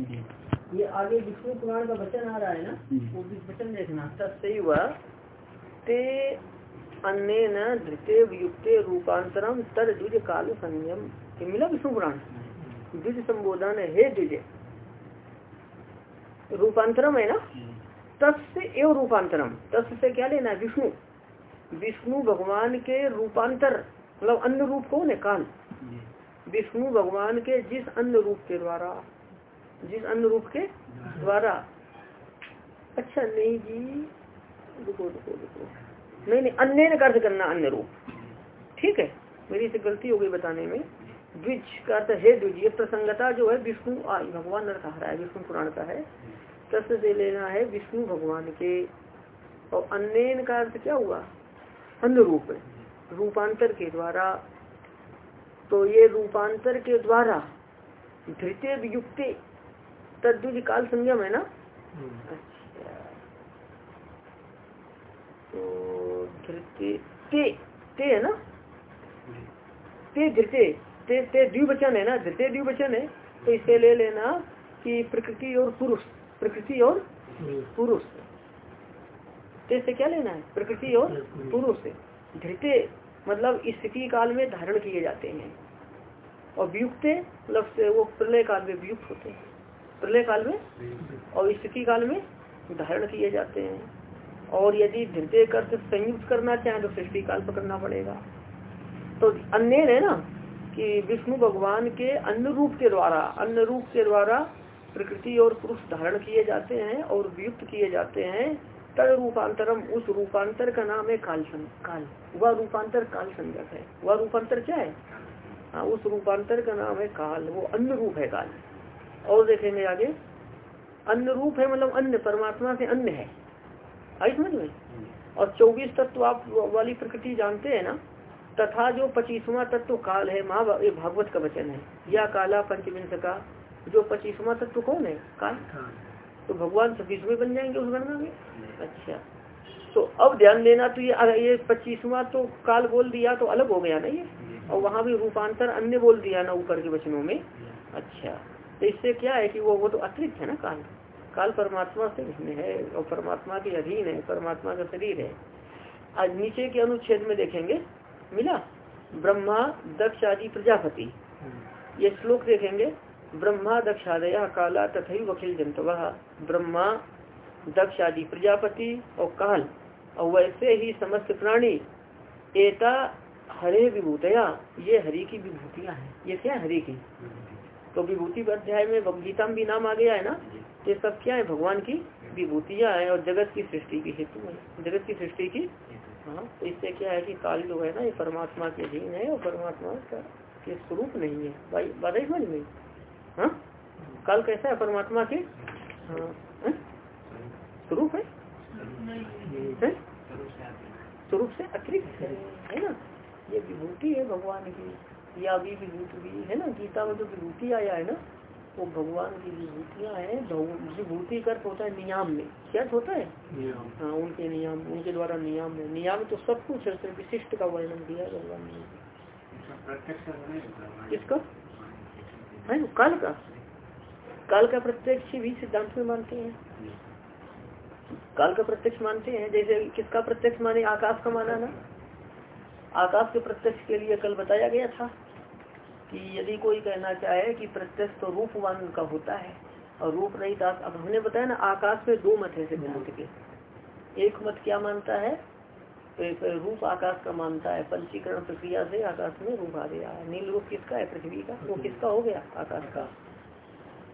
ये आगे विष्णु पुराण का वचन आ रहा है ना वो वचन देखना। तस्व ते अन्य धृते युक्ते रूपांतरम तर द्विज काल संयम मिला विष्णु पुराण? द्विज संबोधन हे द्विज। रूपांतरम है ना? तस् एवं रूपांतरम तस् से क्या लेना है? विष्णु। विष्णु भगवान के रूपांतर मतलब अन्य रूप कौन है? काल। विष्णु भगवान के जिस अन्य रूप के द्वारा जिस अन्य रूप के द्वारा। अच्छा नहीं जी, रुको रुको रुको। नहीं नहीं, अन्य अर्थ करना अन्य रूप। ठीक है, मेरी से गलती हो गई बताने में। द्विज का अर्थ है, द्विज। ये प्रसंगता जो है, विष्णु भगवान ने कहा है, विष्णु पुराण का है। तस्व से लेना है, विष्णु भगवान के। और अन्य का अर्थ क्या हुआ? अन्य रूप, रूपांतर के द्वारा। तो ये रूपांतर के द्वारा धृत्य तद्विज काल संयम है ना? अच्छा। तो धृत्य ते ते है ना? ते धृत्य ते ते द्विवचन है ना? धृत्य द्विवचन है। तो इसे ले लेना कि प्रकृति और पुरुष प्रकृति और पुरुष। ते से क्या लेना है? प्रकृति और पुरुष धृत्य मतलब स्थिति काल में धारण किए जाते हैं। और वियुक्त मतलब वो प्रलय काल में वियुक्त होते हैं। प्रलय काल में और स्थिति काल में धारण किए जाते हैं। और यदि धृतय कर्त संयुक्त करना चाहें तो सृष्टि काल पकड़ना पड़ेगा। तो अन्य है ना कि विष्णु भगवान के अन्य रूप के द्वारा अन्य रूप के द्वारा प्रकृति और पुरुष धारण किए जाते हैं और वियुक्त किए जाते हैं। तद रूपांतरम उस रूपांतर का नाम है काल काल। वह रूपांतर काल संजक है। वह रूपांतर क्या है? हाँ उस रूपांतर का नाम है काल। वो अन्य रूप है काल। और देखेंगे आगे। अन्य रूप है मतलब अन्य, परमात्मा से अन्य है। आई समझ में? और चौबीस तत्व आप वाली प्रकृति जानते हैं ना, तथा जो पच्चीसवा तत्व काल है महा भागवत का वचन है। या काला पंचविंश का, जो पच्चीसवा तत्व कौन है? काल। तो भगवान छब्बीसवें बन जाएँगे उस गणना में? अच्छा। तो अब ध्यान देना तो ये ये पच्चीसवा तो काल बोल दिया तो अलग हो गया ना ये? और वहाँ भी रूपांतर अन्य बोल दिया ना ऊपर के वचनों में? अच्छा। तो इससे क्या है कि वो वो तो अतिरिक्त है ना काल। काल परमात्मा से भिन्न है और परमात्मा के अधीन है, परमात्मा का शरीर है। आज नीचे के अनुच्छेद में देखेंगे, मिला? ब्रह्मा, दक्ष आदि प्रजापति। ये श्लोक देखेंगे, ब्रह्मा दक्षादया काला तथा वकील जनतवा। ब्रह्मा, दक्ष आदि प्रजापति और काल। और वैसे ही समस्त प्राणी, एता हरे विभूतया। ये हरि की विभूतियाँ हैं। ये क्या हरि की? तो विभूति अध्याय में गीता में भी नाम आ गया है ना? ये सब क्या है? भगवान की विभूतियाँ है और जगत की सृष्टि की हेतु है। जगत की सृष्टि की हाँ तो इससे क्या है कि काल जो है ना ये परमात्मा के अधीन है और परमात्मा का के स्वरूप नहीं है। भाई बात समझ में? हाँ? काल कैसा है परमात्मा के? हाँ, हाँ? स्वरूप है? स्वरूप से अतिरिक्त है ना? ये विभूति है भगवान की। या भी विभूति भी है ना गीता में जो विभूति आया है ना वो भगवान की विभूतियाँ हैं विभूति का होता है नियम में। क्या होता है? हाँ उनके नियम उनके द्वारा नियम है। नियम तो सब कुछ है विशिष्ट का वर्णन किया भगवान ने। किसका? है काल का। काल का प्रत्यक्ष भी सिद्धांत में मानते हैं। काल का प्रत्यक्ष मानते हैं जैसे किसका प्रत्यक्ष माने? आकाश का माना ना? आकाश के प्रत्यक्ष के लिए कल बताया गया था कि यदि कोई कहना चाहे कि प्रत्यक्ष तो रूपवान का होता है और रूप नहीं था अब हमने बताया ना आकाश में दो मत है सिद्धांत के। एक मत क्या मानता है? रूप आकाश का मानता है पंचीकरण प्रक्रिया से आकाश में रूप आ गया है। नील रूप किसका है? पृथ्वी का। वो किसका हो गया? आकाश का।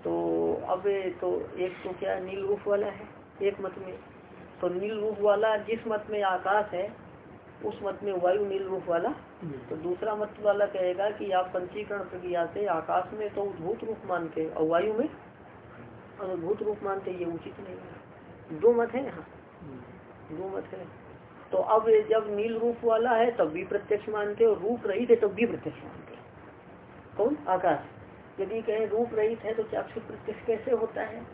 तो अब तो एक तो क्या नील रूप वाला है एक मत में। तो नील रूप वाला जिस मत में आकाश है उस मत में वायु नील रूप वाला। हम्म। तो दूसरा मत वाला कहेगा कि आप पंचीकरण प्रक्रिया से आकाश में तो उद्भूत रूप मानते और वायु में अनुभूत रूप मानते ये उचित नहीं है। दो मत है यहाँ। हम्म। दो मत है। तो अब जब नील रूप वाला है तब भी प्रत्यक्ष मानते और रूप रहित है तब भी प्रत्यक्ष मानते कौन? आकाश। यदि कहें रूप रहित है तो चाक्षुष प्रत्यक्ष कैसे होता है?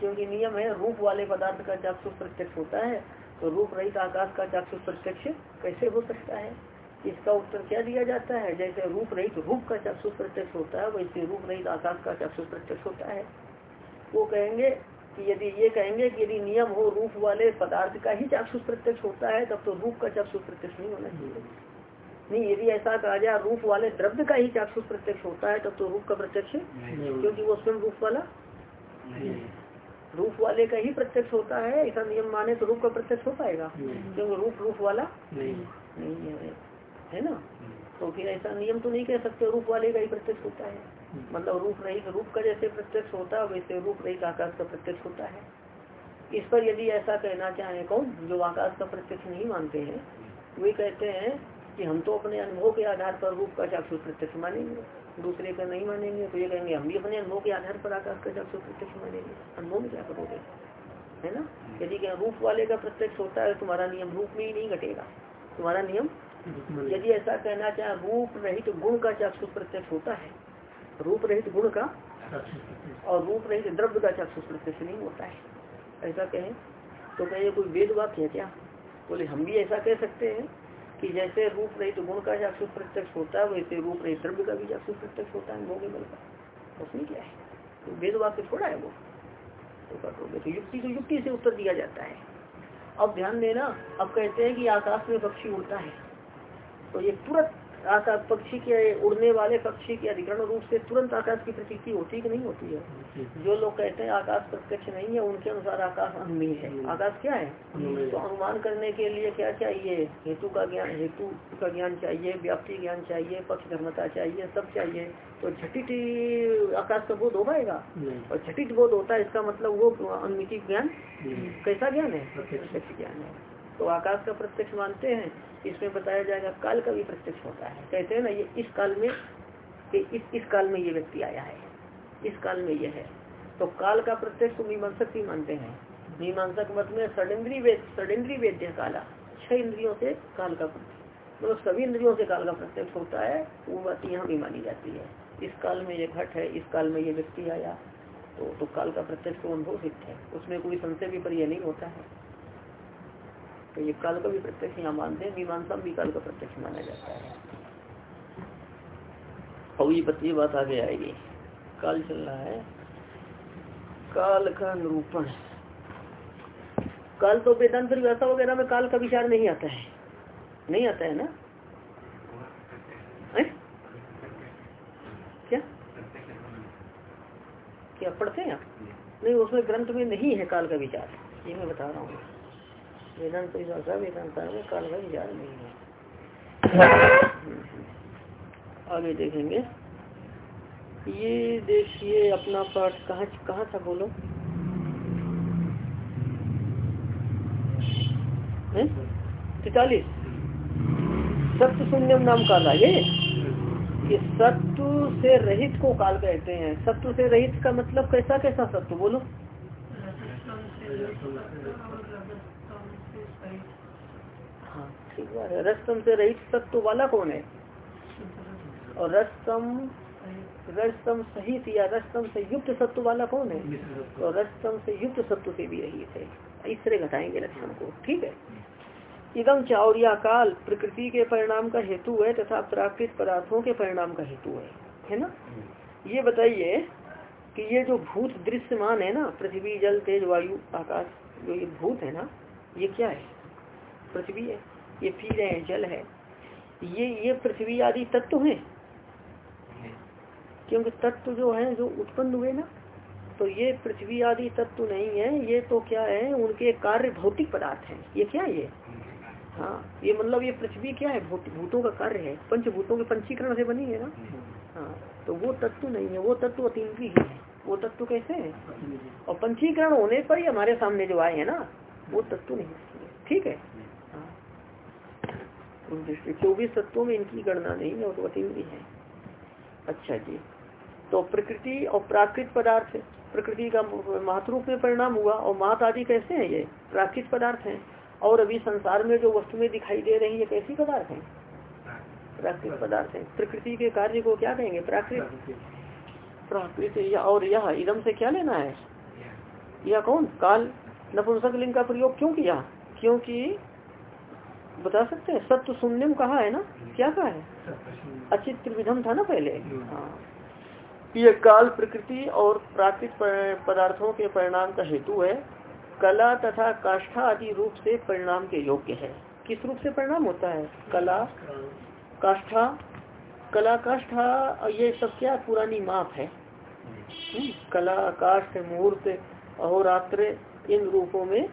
क्योंकि नियम है रूप वाले पदार्थ का चाक्षुष प्रत्यक्ष होता है। तो रूप रहित आकाश का चाक्षुष प्रत्यक्ष कैसे हो सकता है? इसका उत्तर क्या दिया जाता है? जैसे रूप रहित रूप का चाक्षुष प्रत्यक्ष होता है वैसे रूप रहित आकाश का चाक्षुष प्रत्यक्ष होता है। वो कहेंगे कि यदि ये कहेंगे कि यदि नियम हो रूप वाले पदार्थ का ही चाक्षुष प्रत्यक्ष होता है तब तो रूप का चाक्षुष प्रत्यक्ष नहीं होना चाहिए। नहीं यदि ऐसा कहा जाए रूप वाले द्रव्य का ही चाक्षुष प्रत्यक्ष होता है तब तो रूप का प्रत्यक्ष क्योंकि वो स्वयं रूप वाला रूप वाले का ही प्रत्यक्ष होता है ऐसा नियम माने तो रूप का प्रत्यक्ष हो पाएगा। क्योंकि रूप रूप वाला नहीं। है है। ना? तो फिर ऐसा नियम तो नहीं कह सकते रूप वाले का ही प्रत्यक्ष होता है। मतलब रूप रहित रूप का जैसे प्रत्यक्ष होता है वैसे रूप रहित आकाश का प्रत्यक्ष होता है। इस पर यदि ऐसा कहना चाहे कौन जो आकाश का प्रत्यक्ष नहीं मानते हैं वे कहते हैं कि हम तो अपने अनुभव के आधार पर रूप का चाक्षुष प्रत्यक्ष मानेंगे। दूसरे का नहीं मानेंगे तो ये कहेंगे हम भी अपने अनुभव के आधार पर आकाश का चाक्षुष प्रत्यक्ष मानेंगे अनुभव में क्या करोगे? है ना? यदि क्या रूप वाले का प्रत्यक्ष होता है तुम्हारा नियम रूप में ही नहीं घटेगा। तुम्हारा नियम यदि ऐसा कहना चाहे रूप रहित गुण का चाक्षुष प्रत्यक्ष होता है रूप रहित गुण का और रूप रहित द्रव्य का चाक्षुष प्रत्यक्ष नहीं होता है। ऐसा कहें तो कहे कोई वेद वाक्य है क्या? बोले हम भी ऐसा कह सकते हैं। कि जैसे रूप रहित गुण का चाक्षुष प्रत्यक्ष होता है, वैसे रूप रहित द्रव्य का भी चाक्षुष प्रत्यक्ष होता है भोगे बल का। उसमें क्या है? तो वेद वाक्य थोड़ा है वो। तो कटोगे तो युक्ति को युक्ति से उत्तर दिया जाता है। अब ध्यान देना, अब कहते हैं कि आकाश में पक्षी उड़ता है। तो ये तुरंत आकाश पक्षी के उड़ने वाले पक्षी के अधिकरण रूप से तुरंत आकाश की प्रतीति होती कि नहीं होती है? जो लोग कहते हैं आकाश प्रत्यक्ष नहीं है उनके अनुसार आकाश अनुमीय है। आकाश क्या है? तो अनुमान करने के लिए क्या चाहिए? हेतु का ज्ञान हेतु का ज्ञान चाहिए व्याप्ति ज्ञान चाहिए पक्ष धर्मता चाहिए सब चाहिए। तो झटिट आकाश का बोध हो पाएगा? और झटिट बोध होता है इसका मतलब वो अनुमिति ज्ञान कैसा ज्ञान है? प्रत्यक्ष ज्ञान है। तो आकाश का प्रत्यक्ष मानते हैं इसमें बताया जाएगा काल का भी प्रत्यक्ष होता है। कहते हैं ना ये इस काल में कि इस इस काल में ये व्यक्ति आया है। इस काल में ये है। तो काल का प्रत्यक्ष तो मीमांसक भी मानते हैं। मीमांसक मत में षडेन्द्रीय वेद षडेन्द्रीय वेद्य काला। छह इंद्रियों से काल का मतलब सभी इंद्रियों से काल का प्रत्यक्ष होता है वो बात यहाँ भी मानी जाती है। इस काल में ये घट है इस काल में ये व्यक्ति आया तो, तो काल का प्रत्यक्ष तो अनुभव सिद्ध है। उसमें कोई संशय भी पर यह नहीं होता है। तो ये काल का भी प्रत्यक्ष यहाँ मानते हैं, मीमांसा भी काल का प्रत्यक्ष माना जाता है। और ये बत्ती बात आगे आएगी। काल चल रहा है। काल का निरूपण। काल तो वेदांत परिभाषा वगैरह में काल का विचार नहीं आता है। नहीं आता है ना? क्या? क्या पढ़ते हैं आप? नहीं, उसमें ग्रंथ में नहीं है काल का विचार। ये मैं बता रहा हूँ। वेदांत परिभाषा वेदांत में काल का विचार नहीं है। आगे देखेंगे। ये देखिए अपना पाठ कहाँ कहाँ था बोलो? तैतालीस। सत्य शून्यम नाम काला ये। ये सत्व से रहित को काल कहते हैं। सत्व से रहित का मतलब कैसा कैसा सत्व बोलो? ठीक बात है। रस्तम से रहित सत्व वाला कौन है? और रस्तम रस्तम सहित या रस्तम से युक्त सत्व वाला कौन है? और रस्तम से युक्त सत्व से भी रहित है। इस तरह घटाएँगे लक्षण को ठीक है? इदम चावरिया काल प्रकृति के परिणाम का हेतु है तथा प्राकृत पदार्थों के परिणाम का हेतु है। है ना? ये बताइए कि ये जो भूत दृश्यमान है ना पृथ्वी जल तेज वायु आकाश जो ये भूत है ना ये क्या है? पृथ्वी है ये फिर है जल है। ये ये पृथ्वी आदि तत्व है। क्योंकि तत्व जो है जो उत्पन्न हुए ना तो ये पृथ्वी आदि तत्व नहीं है ये तो क्या है उनके कार्य भौतिक पदार्थ हैं। ये क्या ये? हाँ ये मतलब ये पृथ्वी क्या है? भूतों का कार्य है। पंचभूतों के पंचीकरण से बनी है ना? हाँ तो वो तत्व नहीं है वो तत्व अतीन्द्रीय है। वो तत्व कैसे है? और पंचीकरण होने पर ही हमारे सामने जो आए हैं ना वो तत्व नहीं ठीक है? दृष्टि। चौबीस तत्वों में इनकी गणना नहीं है वो तो भी है। अच्छा जी। तो प्रकृति और प्राकृत पदार्थ, प्रकृति का महत्रूप में परिणाम हुआ, और महत आदि कैसे हैं ये? प्राकृत पदार्थ हैं। और अभी संसार में जो वस्तु में दिखाई दे रही है कैसी पदार्थ है? प्राकृत पदार्थ है। प्रकृति के कार्य को क्या कहेंगे? प्राकृत? प्राकृत और यह इदम से क्या लेना है? यह कौन? काल? नपुंसक लिंग का प्रयोग क्यों किया? क्योंकि बता सकते हैं? सत्य शून्यम कहा है ना? क्या कहा है? अचित त्रिविधम था ना पहले? हाँ। ये काल प्रकृति और प्राकृतिक पदार्थों के परिणाम का हेतु है। कला तथा काष्ठा आदि रूप से परिणाम के योग्य है। किस रूप से परिणाम होता है? कला काष्ठा कला काष्ठा ये सब क्या पुरानी माप है? हम्म, कला काष्ठ मुहूर्त अहोरात्र इन रूपों में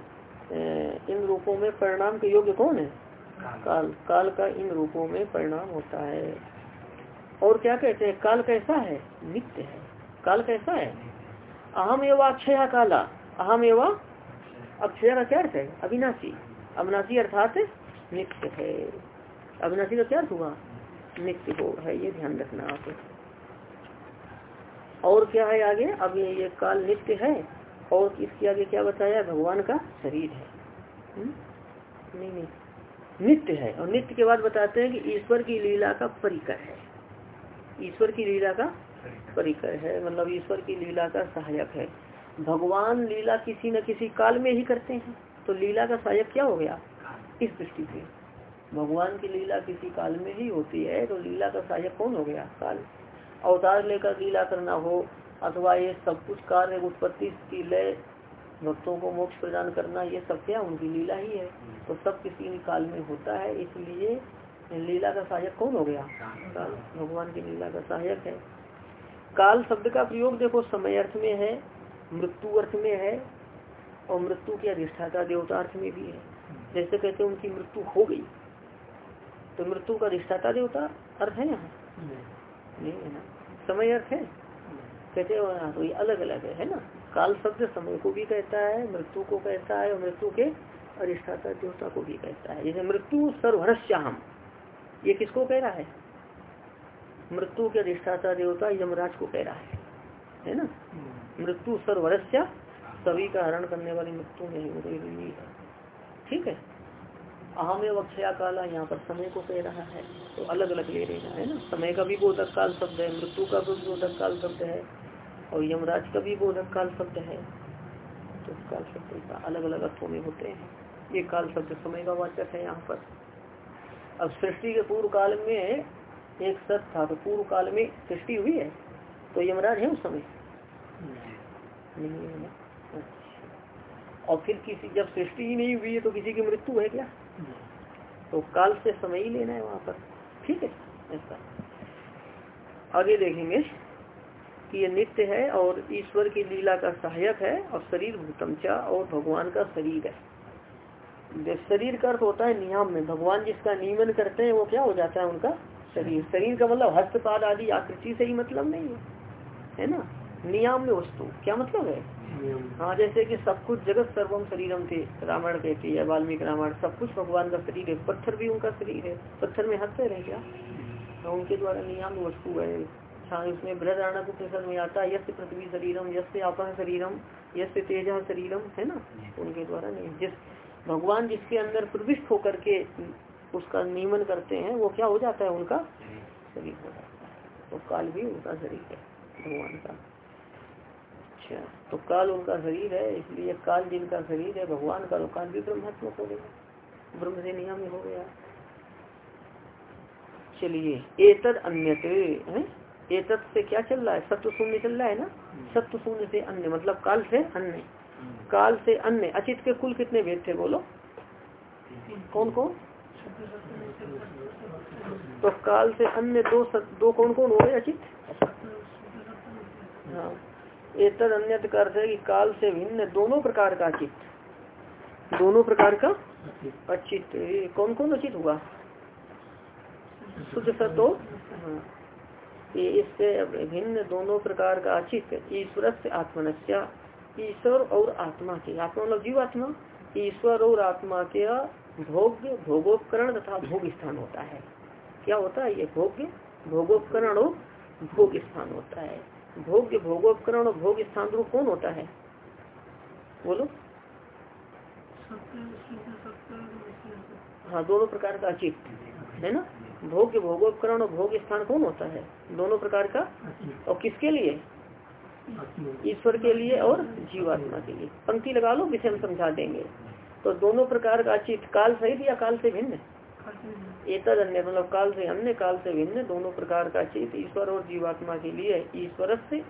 इन रूपों में परिणाम के योग्य कौन है? काल काल का इन रूपों में परिणाम होता है। और क्या कहते हैं? काल कैसा है? नित्य है। काल कैसा है? अहम एवं अक्षय काला। अहम एवं अक्षय का क्या अर्थ है? अविनाशी। अविनाशी अर्थात नित्य है। अविनाशी का क्या अर्थ हुआ? नित्य हो है ये ध्यान रखना आप। और क्या है आगे? अब ये, ये काल नित्य है। और इसके आगे क्या बताया? भगवान का शरीर है? हम्म? नहीं नहीं। नित्य है और नित्य के बाद बताते हैं कि ईश्वर की लीला का परिकर है। ईश्वर की लीला का परिकर। है मतलब ईश्वर की लीला का सहायक है। भगवान लीला किसी न किसी काल में ही करते हैं। तो लीला का सहायक क्या हो गया? इस दृष्टि से। भगवान की लीला किसी काल में ही होती है तो लीला का सहायक कौन हो गया? काल। अवतार लेकर लीला करना हो अथवा ये सब कुछ कार्य उत्पत्ति की लय भक्तों को मोक्ष प्रदान करना ये सब क्या? उनकी लीला ही है। तो सब किसी काल में होता है इसलिए लीला का सहायक कौन हो गया? काल भगवान की लीला का सहायक है। काल शब्द का प्रयोग देखो समय अर्थ में है मृत्यु अर्थ में है और मृत्यु के अधिष्ठाता देवता अर्थ में भी है। जैसे कहते हैं उनकी मृत्यु हो गई। तो मृत्यु का अधिष्ठाता देवता अर्थ है यहाँ? नहीं है ना? समय अर्थ है? कहते हैं तो ये अलग अलग है, है ना? काल शब्द समय को भी कहता है मृत्यु को कहता है और मृत्यु के अधिष्ठाता देवता को भी कहता है। जैसे मृत्यु सर्वरस्याम ये किसको कह रहा है? मृत्यु के अधिष्ठाता देवता यमराज को कह रहा है है ना? मृत्यु सर्वरस्या सभी का हरण करने वाली मृत्यु नहीं हो रही है ठीक है? अहम अक्षया काला यहाँ पर समय को कह रहा है तो अलग अलग ले लेना है ना? समय का भी बोधक काल शब्द है मृत्यु का भी बोधक काल शब्द है। और यमराज का भी बोधक काल शब्द है। तो काल शब्द का अलग अलग अर्थों में होते हैं। ये काल शब्द समय का वाचक है यहाँ पर। अब सृष्टि के पूर्व काल में एक सत था तो पूर्व काल में सृष्टि हुई है। तो यमराज है उस समय? नहीं। है अच्छा। और फिर किसी जब सृष्टि ही नहीं हुई है तो किसी की मृत्यु है क्या? तो काल से समय ही लेना है वहाँ पर। ठीक है? ऐसा। आगे देखेंगे। कि ये नित्य है और ईश्वर की लीला का सहायक है और शरीर भूतमचा और भगवान का शरीर है। शरीर का अर्थ होता है नियम में भगवान जिसका नियमन करते हैं वो क्या हो जाता है उनका? शरीर। शरीर का मतलब हस्तपाद आदि आकृति से ही मतलब नहीं है। है ना? नियम में वस्तु। क्या मतलब है? हाँ जैसे कि सब कुछ जगत सर्वम शरीरम थे रामायण कहती है वाल्मीकि रामायण सब कुछ भगवान का शरीर है पत्थर भी उनका शरीर है। पत्थर में हँसते रहे क्या? तो उनके द्वारा नियम वस्तु है। हाँ उसमें बृहदारण उपनिषद में आता है यश पृथ्वी शरीरम यश आपन शरीरम यश तेज शरीरम, है ना? उनके द्वारा नहीं। जिस भगवान जिसके अंदर प्रविष्ट होकर के उसका नियमन करते हैं, वो क्या हो जाता है? उनका शरीर हो जाता है। तो काल भी उनका शरीर है, भगवान का। अच्छा तो काल उनका शरीर है, इसलिए काल जिनका शरीर है, भगवान का तो काल भी ब्रह्मात्मक हो गया। ब्रह्म से नियम हो गया। चलिए, एतद एतद से क्या चल रहा है? सत्य शून्य चल रहा है ना? सत्य शून्य से अन्य मतलब काल से अन्य। काल से अन्य। अचित के कुल कितने भेद थे बोलो? कौन कौन तो काल से अन्य दो सत, दो कौन कौन हो गए अचित? हाँ। एतद अन्य अर्थ है कि काल से भिन्न दोनों प्रकार का अचित। दोनों प्रकार का अचित। कौन कौन अचित हुआ? शुद्ध सतो हाँ। इससे भिन्न दोनों प्रकार का अचित ईश्वर से आत्मनस्या ईश्वर और आत्मा के। आत्मा मतलब जीव आत्मा ईश्वर और आत्मा के भोग्य भोगोपकरण तथा भोग स्थान होता है। क्या होता है? ये भोग्य भोगोपकरण और भोग स्थान होता है। भोग्य भोगोपकरण और भोग स्थान रूप कौन होता है? बोलो। हाँ दोनों प्रकार का चित्त है ना? भोग्य भोगोपकरण और भोग स्थान कौन होता है? दोनों प्रकार का? और किसके लिए? ईश्वर के लिए और जीवात्मा के लिए। पंक्ति लगा लो विषय हम समझा देंगे। तो दोनों प्रकार का चित्त काल सहित या काल से भिन्न? एतद अन्य मतलब काल से अन्य काल से भिन्न दोनों प्रकार का चित ईश्वर और जीवात्मा के लिए ईश्वर से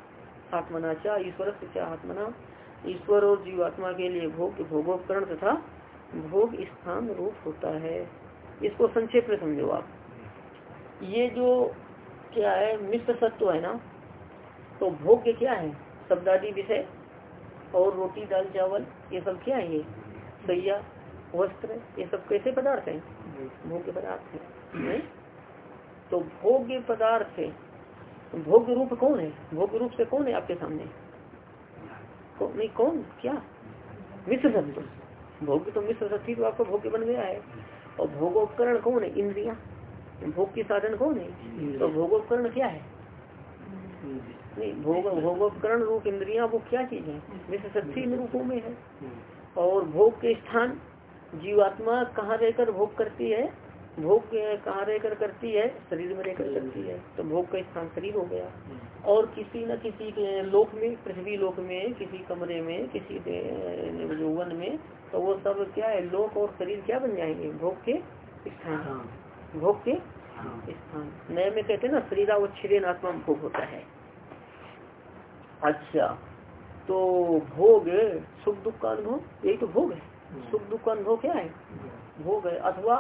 आत्मना चाह ईश्वर से चाह आत्मना। ईश्वर और जीवात्मा के लिए भोग भोगोपकरण तथा भोग स्थान रूप होता है। इसको संक्षेप में समझो आप। ये जो क्या है मिश्र सत्व है ना तो भोग्य क्या है? शब्दादी विषय और रोटी दाल चावल ये सब क्या है ये? सैया वस्त्र ये सब कैसे पदार्थ हैं? भोग्य पदार्थ है। तो भोग्य पदार्थ है। भोग्य रूप कौन है? भोग्य रूप से कौन है आपके सामने? को, नहीं कौन? क्या? मिश्र सत्य भोग्य तो मिश्र सत्य तो आपका भोग्य बन गया है। और भोगोपकरण कौन है? इंद्रिया। भोग के साधन कौन है तो भोगोपकरण क्या है? नहीं भोग भोगोपकरण रूप इंद्रिया वो क्या चीज़ है? मिश्र सत्य इन रूपों में है। और भोग के स्थान जीवात्मा कहाँ रहकर भोग करती है? भोग कहाँ रहकर करती है? शरीर में रहकर करती है। तो भोग का स्थान शरीर हो गया। और किसी न किसी लोक में पृथ्वी लोक में किसी कमरे में किसी वन में तो वो सब क्या है? लोक और शरीर क्या बन जाएँगे? भोग के स्थान। हाँ। भोग के हाँ। स्थान। नए में कहते हैं ना शरीरावच्छेदन आत्मा भोग होता है। अच्छा तो भोग सुख दुख का अनुभव? यही तो भोग है। सुख दुख का अनुभव क्या है? भोग है। अथवा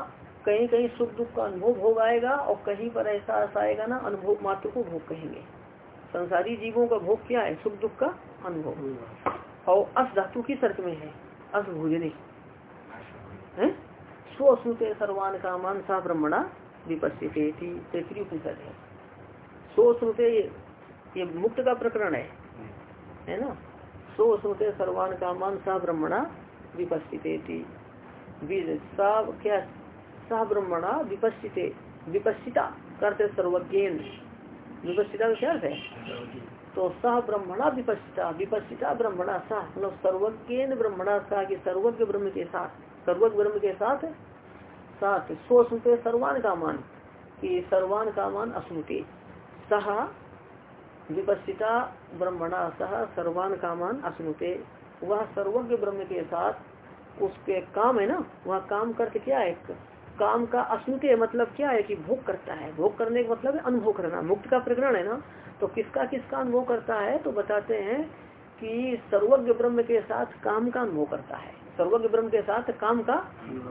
कहीं कहीं सुख दुख का अनुभव भोग आएगा और कहीं पर ऐसा ऐसा आएगा ना अनुभव मात्र को भोग कहेंगे। संसारी जीवों का भोग क्या है? सुख दुख का अनुभव। और अस धातु की शर्त में है? अस भोजनी। स्वश्रुते सर्वान का मान सा ब्रह्मणा विपस्थित तेतरी उपनिषद है। स्वश्रुते ये मुक्त का प्रकरण है। है ना? स्वश्रुते सर्वान का मान सा ब्रह्मणा विपस्थित क्या? सा ब्रह्मणा विपस्थित विपस्थिता करते सर्वज्ञ विपस्थिता का क्या है? तो सह ब्रह्मणा विपस्थिता विपस्थिता ब्रह्मणा सह मतलब सर्वज्ञ ब्रह्मणा सा की सर्वज्ञ ब्रह्म के साथ। सर्वज्ञ ब्रह्म के साथ साथ सो सुनते सर्वान का मान कि सर्वान का मान अस्मृति। सह विपस्थिता ब्रह्मणा, सह सर्वान का मान अस्मृते। वह सर्वज्ञ ब्रह्म के साथ, उसके काम है ना, वह काम करके क्या है काम का अस्मृत मतलब क्या है कि भोग करता है। भोग करने का मतलब है अनुभव करना, मुक्त का प्रकरण है ना। तो किसका किसका अनुभव करता है तो बताते हैं कि सर्वज्ञ ब्रह्म के साथ काम का अनुभव करता है। सर्वज्ञ ब्रह्म के साथ काम का,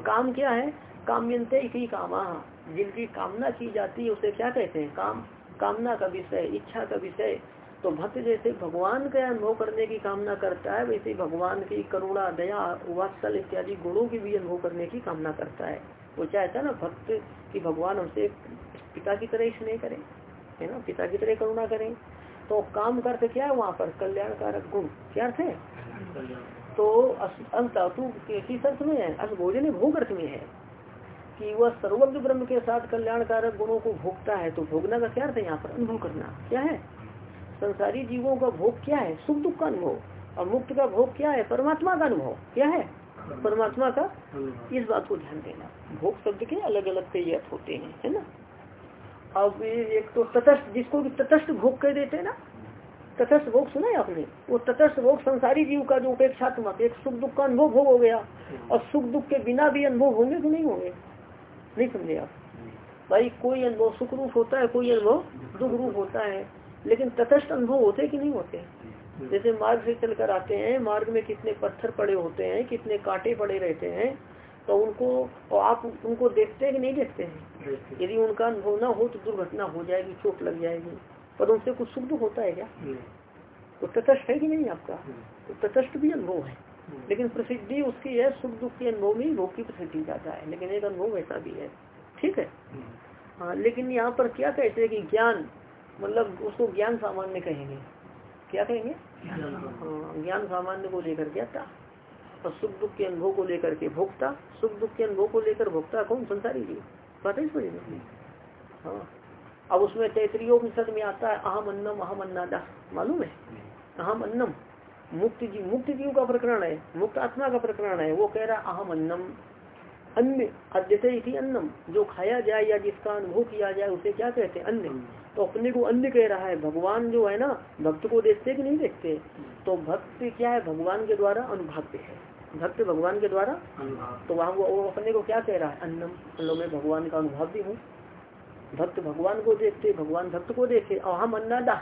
काम क्या है? काम्यंते ही कामा। जिनकी कामना की जाती है उसे क्या कहते हैं? काम कामना का विषय इच्छा का विषय। तो भक्त जैसे भगवान का अनुभव करने की कामना करता है वैसे भगवान की करुणा दया वात्सल इत्यादि गुणों की भी अनुभव करने की कामना करता है। वो चाहता है ना भक्त कि भगवान हमसे पिता की तरह स्नेह करें है ना? पिता की तरह करुणा करें। तो काम करते क्या है वहाँ पर? कल्याणकारक गुण। क्या अर्थ है? तो किस अर्थ में है अस भोजन भोग अर्थ में है। कि वह सर्वज्ञ ब्रह्म के साथ कल्याणकारक गुणों को भोगता है तो भोगना का क्या अर्थ है यहाँ पर? अनुभव करना। क्या है? संसारी जीवों का भोग क्या है? सुख दुख का अनुभव। और मुक्त का भोग क्या है? परमात्मा का अनुभव। क्या है? परमात्मा का इस बात को ध्यान देना। भोग शब्द के अलग अलग कई अर्थ होते हैं है ना? अब एक तो तटस्थ जिसको भी तटस्थ भोग कह देते हैं ना? तटस्थ भोग सुना है आपने? वो तटस्थ भोग संसारी जीव का जो उपेक्षात्मक एक सुख दुख का अनुभव भोग हो गया। और सुख दुख के बिना भी अनुभव होंगे तो नहीं होंगे? नहीं समझे आप। भाई कोई अनुभव सुख रूप होता है कोई अनुभव दुख रूप होता है। लेकिन तटस्थ अनुभव होते कि नहीं होते? जैसे मार्ग से चलकर आते हैं मार्ग में कितने पत्थर पड़े होते हैं कितने कांटे पड़े रहते हैं तो उनको तो आप उनको देखते हैं कि नहीं देखते हैं? यदि उनका अनुभव ना हो तो दुर्घटना हो जाएगी चोट लग जाएगी। पर उनसे कुछ सुख दुख होता है क्या? तो तटस्थ है कि नहीं आपका? तो तटस्थ भी अनुभव है। लेकिन प्रसिद्धि उसकी है सुख दुख के अनुभव में भोग की प्रसिद्धि जाता है लेकिन एक अनुभव ऐसा भी है। ठीक है? हाँ लेकिन यहाँ पर क्या कहते हैं कि ज्ञान मतलब उसको ज्ञान सामान्य कहेंगे। क्या कहेंगे? हाँ ज्ञान सामान्य को लेकर ज्ञाता और सुख दुख के अनुभव को लेकर के भोक्ता सुख दुख के अनुभव को लेकर भोक्ता कौन? संसारी जी बात है समझ में? हाँ। अब उसमें तैतरीयोपनिषद में आता है अहम अन्नम अहम अन्नादा मालूम है? अहम अन्नम मुक्त जीव मुक्त जीव का प्रकरण है? मुक्त आत्मा का प्रकरण है। वो कह रहा है अहम अन्नम। अन्य अद्यते इसी अन्नम। जो खाया जाए या जिसका अनुभव किया जाए उसे क्या कहते हैं? अन्य। तो अपने को अन्य कह रहा है। भगवान जो है ना भक्त को देखते कि नहीं देखते? तो भक्त क्या है? भगवान के द्वारा अनुभाव्य है। भक्त भगवान के द्वारा तो वहाँ वो, वो अपने को क्या कह रहा है? अन्नम। मतलब मैं भगवान का अनुभव भी हूँ। भक्त भगवान को देखते भगवान भक्त को देखे और हम अन्नादा।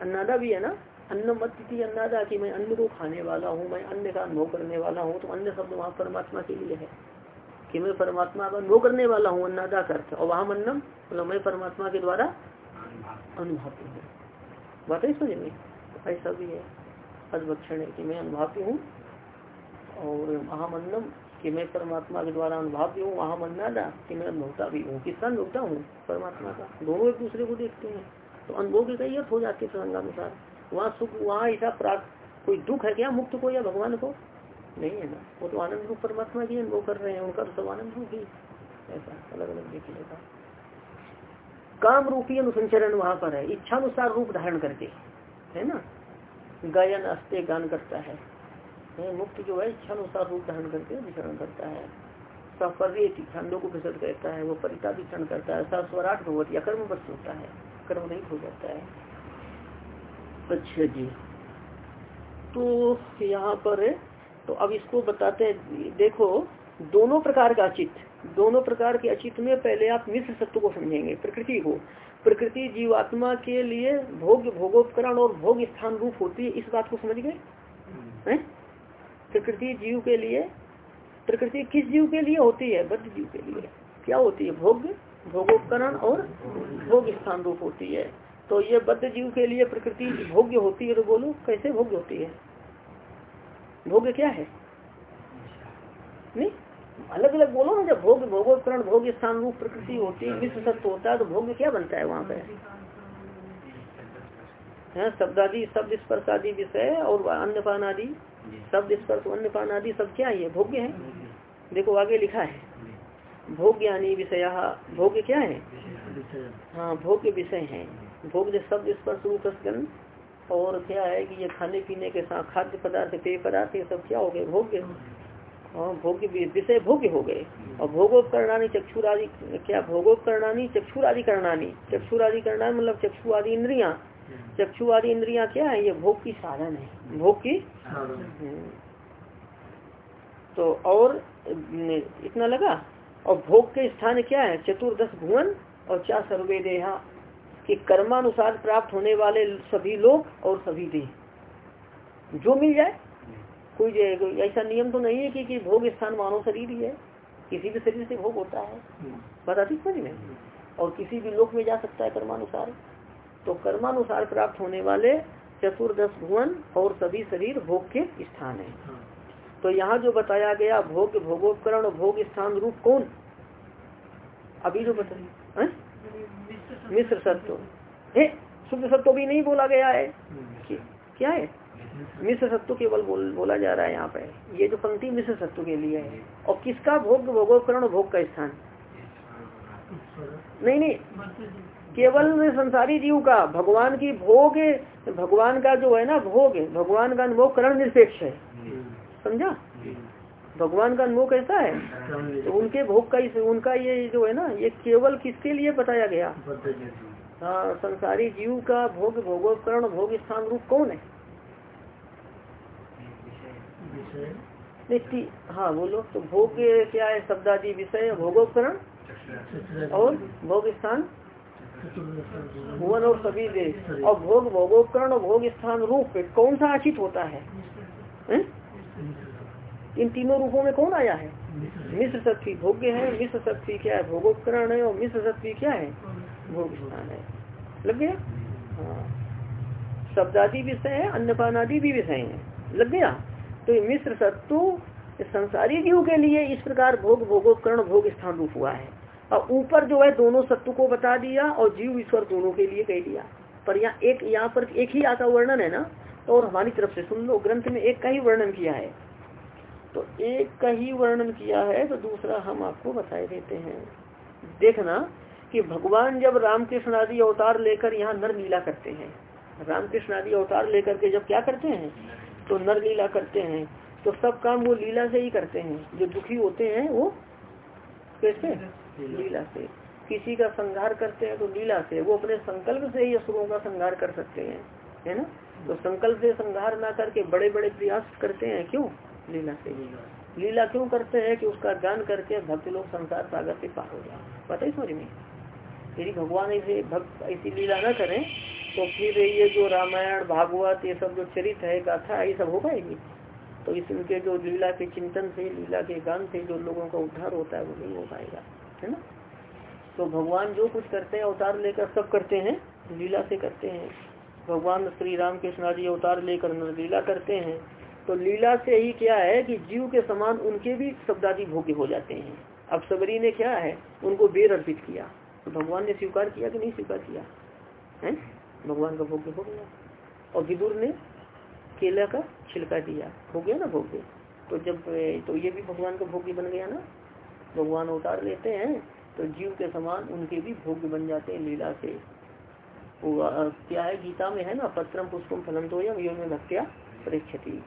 अन्नादा भी है ना? अन्न मत अन्नादा की मैं अन्न को खाने वाला हूँ, मैं अन्न का अनुभव करने वाला हूँ तो अन्न शब्द वहाँ परमात्मा के लिए है। कि मैं परमात्मा का अनुभव करने वाला हूँ, अन्नादा का अर्थ। और वहाँ अन्नम मतलब मैं परमात्मा के द्वारा अनुभव हूँ। बात है समझ में? ऐसा भी है। अदभक्षण है कि मैं अनुभव हूँ। और अहम कि मैं परमात्मा के द्वारा अनुभव हूँ अहम अन्नादा कि मैं अनुभवता भी हूँ। किसका अनुभवता हूँ? परमात्मा का। दोनों एक दूसरे को देखते हैं। तो अनुभव के कई अर्थ हो जाते हैं प्रसंगानुसार वहाँ सुख, वहाँ ऐसा प्राप्त कोई दुख है क्या मुक्त को या भगवान को? नहीं है ना। वो तो आनंद रूप परमात्मा जी अनुभव कर रहे हैं, उनका तो सब आनंद रूप ही। ऐसा अलग अलग देखने का काम रूपी अनुसंचरण वहाँ पर है। इच्छानुसार रूप धारण करके, है ना? गायन, अस्ते, गान करता है। मुक्त जो है, इच्छानुसार रूप धारण करके विचरण करता है। छंदों को विसर्ज करता है, वो परिता विचरण करता है। स्वराट भगवत या कर्म बस होता है। कर्म नहीं हो जाता है। अच्छा जी। तो यहाँ पर तो अब इसको बताते हैं देखो दोनों प्रकार का अचित दोनों प्रकार के अचित में पहले आप मिश्र सत्व को समझेंगे प्रकृति को। प्रकृति जीवात्मा के लिए भोग भोगोपकरण और भोग स्थान रूप होती है इस बात को समझ गए? हम्म। प्रकृति जीव के लिए प्रकृति किस जीव के लिए होती है? बद्ध जीव के लिए। क्या होती है? भोग भोगोपकरण और भोग स्थान रूप होती है। तो ये बद्ध जीव के लिए प्रकृति भोग्य होती है तो बोलो, कैसे भोग्य होती है? भोग्य क्या है? नहीं अलग अलग बोलो ना, जब भोग भोगोपकरण भोग स्थान रूप प्रकृति होती है विश्व सत्य होता है तो भोग्य क्या बनता है वहाँ पे? है, शब्दादि शब्द स्पर्श आदि विषय और अन्नपान आदि शब्द स्पर्श अन्नपान आदि सब क्या है? भोग्य है। देखो, आगे लिखा है। भोग्यानी विषय। भोग्य क्या है? हाँ भोग्य विषय है। भोग्य शब्द स्पर्श रूप और क्या है कि ये खाने पीने के साथ खाद्य पदार्थ, पेय पदार्थ, ये सब क्या हो गए? भोग्य हाँ विषय भोग्य हो गए। और भोगोपकरणानी, चक्षुरादि, क्या भोगोपकरणानी, चक्षुरादि करणानी? चक्षुरादि करना मतलब चक्षु आदि इंद्रिया। चक्षु आदि इंद्रिया क्या है? ये भोग की साधन है। भोग की। तो और इतना लगा। और भोग के स्थान क्या है? चतुर्दश भुवन और चार सर्वे देहा। कि कर्मानुसार प्राप्त होने वाले सभी लोग और सभी देह। जो मिल जाए कोई ऐसा नियम तो नहीं है कि, कि भोग स्थान मानव शरीर ही है। किसी भी शरीर से भोग होता है। बताती समझ में? और किसी भी लोक में जा सकता है कर्मानुसार। तो कर्मानुसार प्राप्त होने वाले चतुर्दश भुवन और सभी शरीर भोग के स्थान है। तो यहाँ जो बताया गया भोग भोगोपकरण भोग स्थान रूप कौन? अभी जो बताइए। मिश्र सत्व। शुद्ध सत्व भी नहीं बोला गया है। क्या है? मिश्र सत्व केवल बोल, बोला जा रहा है यहाँ पे। ये जो पंक्ति मिश्र सत्व के लिए है। और किसका भोग? भोगोपकरण भोग का स्थान। नहीं नहीं। केवल संसारी जीव का। भगवान की भोग भगवान का जो है ना भोग भगवान का अनुभव करण निरपेक्ष है। समझा? भगवान का अनुभव कैसा है? तो उनके भोग का उनका ये जो है ना ये केवल किसके लिए बताया गया? हाँ संसारी जीव का भोग भोगोपकरण भोग स्थान रूप कौन है? नित्य हाँ बोलो तो भोग क्या है? शब्दादि विषय भोगोपकरण और भोग स्थान भुवन और सभी देश और भोग भोगोपकरण और भोग स्थान रूप कौन सा आचित होता है, है? इन तीनों रूपों में कौन आया है? मिश्र शक्ति भोग्य है, मिश्र शक्ति क्या है? भोगोपकरण है और मिश्र शक्ति क्या है? भोग स्थान है। लग गया? हाँ। शब्दादि विषय है अन्नपान आदि भी विषय है। लग गया? तो मिश्र सत्तु संसारी जीव के लिए इस प्रकार भोग, भोगोपकरण भोग स्थान रूप हुआ है। और ऊपर जो है दोनों सत्व को बता दिया और जीव ईश्वर दोनों के लिए कह दिया। पर यहाँ एक, यहाँ पर एक ही आता वर्णन है ना? तो और हमारी तरफ़ से सुन लो, ग्रंथ में एक का ही वर्णन किया है। तो एक का ही वर्णन किया है तो दूसरा हम आपको बताए देते हैं। देखना कि भगवान जब रामकृष्ण आदि अवतार लेकर यहाँ नर लीला करते हैं। रामकृष्ण आदि अवतार लेकर के जब क्या करते हैं? तो नर लीला करते हैं। तो सब काम वो लीला से ही करते हैं। जो दुखी होते हैं वो कैसे? लीला से। किसी का संघार करते हैं तो लीला से। वो अपने संकल्प से ही असुरों का संघार कर सकते हैं। है ना? तो संकल्प से संघार ना करके बड़े बड़े प्रयास करते हैं। क्यों? लीला से लीला क्यों करते हैं कि उसका ज्ञान करके भक्त लोग संसार सागर से पार हो जाए? पता ही समझ में यदि भगवान ऐसे भक्त ऐसी लीला न करें तो फिर ये जो रामायण, भागवत, ये सब जो चरित्र है, गाथा, ये सब हो पाएगी? तो इसके जो लीला के चिंतन से, लीला के गान से जो लोगों का उद्धार होता है, वो नहीं हो पाएगा, है ना? तो भगवान जो कुछ करते हैं, अवतार लेकर सब करते हैं, लीला से करते हैं। भगवान श्री राम कृष्ण जी अवतार लेकर लीला करते हैं तो लीला से ही क्या है कि जीव के समान उनके भी शब्दादि भोग्य हो जाते हैं। अब सबरी ने क्या है? उनको बेर अर्पित किया। तो भगवान ने स्वीकार किया कि नहीं स्वीकार किया? है? भगवान का भोग्य हो गया। और विदुर ने केला का छिलका दिया। हो गया ना भोग्य तो जब तो ये भी भगवान का भोग्य बन गया ना। भगवान उतार लेते हैं तो जीव के समान उनके भी भोग्य बन जाते हैं लीला से। क्या है? गीता में है ना, पत्रम पुष्पम फलम तो भक्त्या परीक्षती।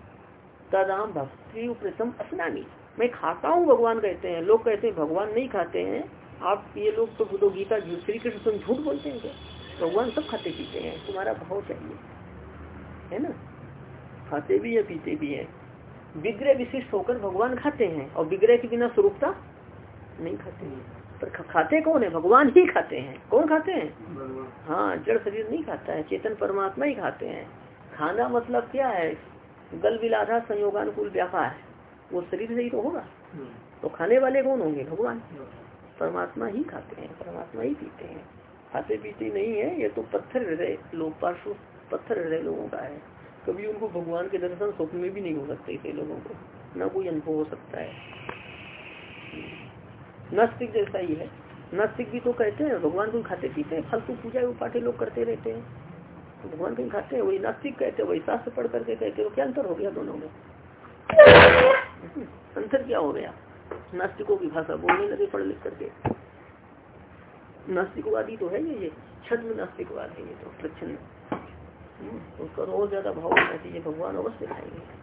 तदाम भक्ति प्रथम स्नानी मैं खाता हूँ भगवान कहते हैं। लोग कहते हैं भगवान नहीं खाते हैं। आप ये लोग तो तो गीता श्री कृष्ण तुम झूठ बोलते हैं क्या? भगवान सब खाते पीते हैं। तुम्हारा भाव चाहिए। है ना? खाते भी है पीते भी है। विग्रह विशिष्ट होकर भगवान खाते हैं और विग्रह के बिना स्वरूपता नहीं खाते हैं। पर खाते कौन है? भगवान ही खाते हैं। कौन खाते हैं? हाँ जड़ शरीर नहीं खाता है। चेतन परमात्मा ही खाते हैं। खाना मतलब क्या है? गल विलाधा संयोगानुकूल व्यापार वो शरीर से ही तो होगा। तो खाने वाले कौन होंगे? भगवान। परमात्मा ही खाते हैं परमात्मा ही पीते हैं। खाते पीते नहीं है ये तो पत्थर हृदय लोग पार्श्व पत्थर हृदय लोगों का है। कभी उनको भगवान के दर्शन स्वप्न में भी नहीं हो सकते इसे लोगों को। न कोई अनुभव हो सकता है। नस्तिक जैसा ही है। नास्तिक भी तो कहते हैं भगवान को खाते पीते हैं। फालतू पूजा पाठे लोग करते रहते हैं। भगवान कहीं खाते हैं वही नास्तिक कहते हैं वही शास्त्र पढ़ करके कहते हैं क्या अंतर हो गया दोनों में? अंतर क्या हो गया? नास्तिकों की भाषा बोलने लगे पढ़ लिख करके। नास्तिकवादी तो है ये ये छद में नास्तिकवाद है ये तो प्रच्छन्न हम्म, उसका तो और ज़्यादा भाव होना चाहिए भगवान अवश्य खाएँगे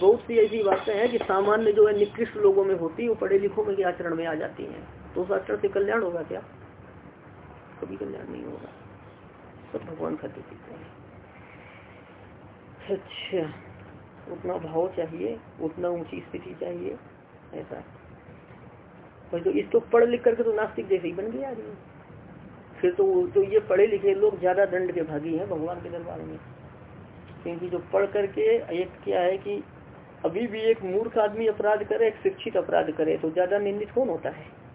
बहुत सी ऐसी बातें हैं कि सामान्य जो है निकृष्ट लोगों में होती है वो पढ़े लिखों में के आचरण में आ जाती हैं। तो उस आचरण से कल्याण होगा क्या? कभी कल्याण नहीं होगा। सब भगवान खाते पीते हैं। अच्छा उतना भाव चाहिए, उतना ऊँची स्थिति चाहिए, ऐसा। और तो इसको पढ़ लिख करके तो नास्तिक जैसे ही बन गया आदमी। फिर तो तो ये पढ़े लिखे लोग ज़्यादा दंड के भागी हैं भगवान के दरबार में। क्योंकि जो पढ़ करके एक क्या है कि अभी भी एक मूर्ख आदमी अपराध करे, एक शिक्षित अपराध करे तो ज़्यादा निंदित कौन होता हाँ?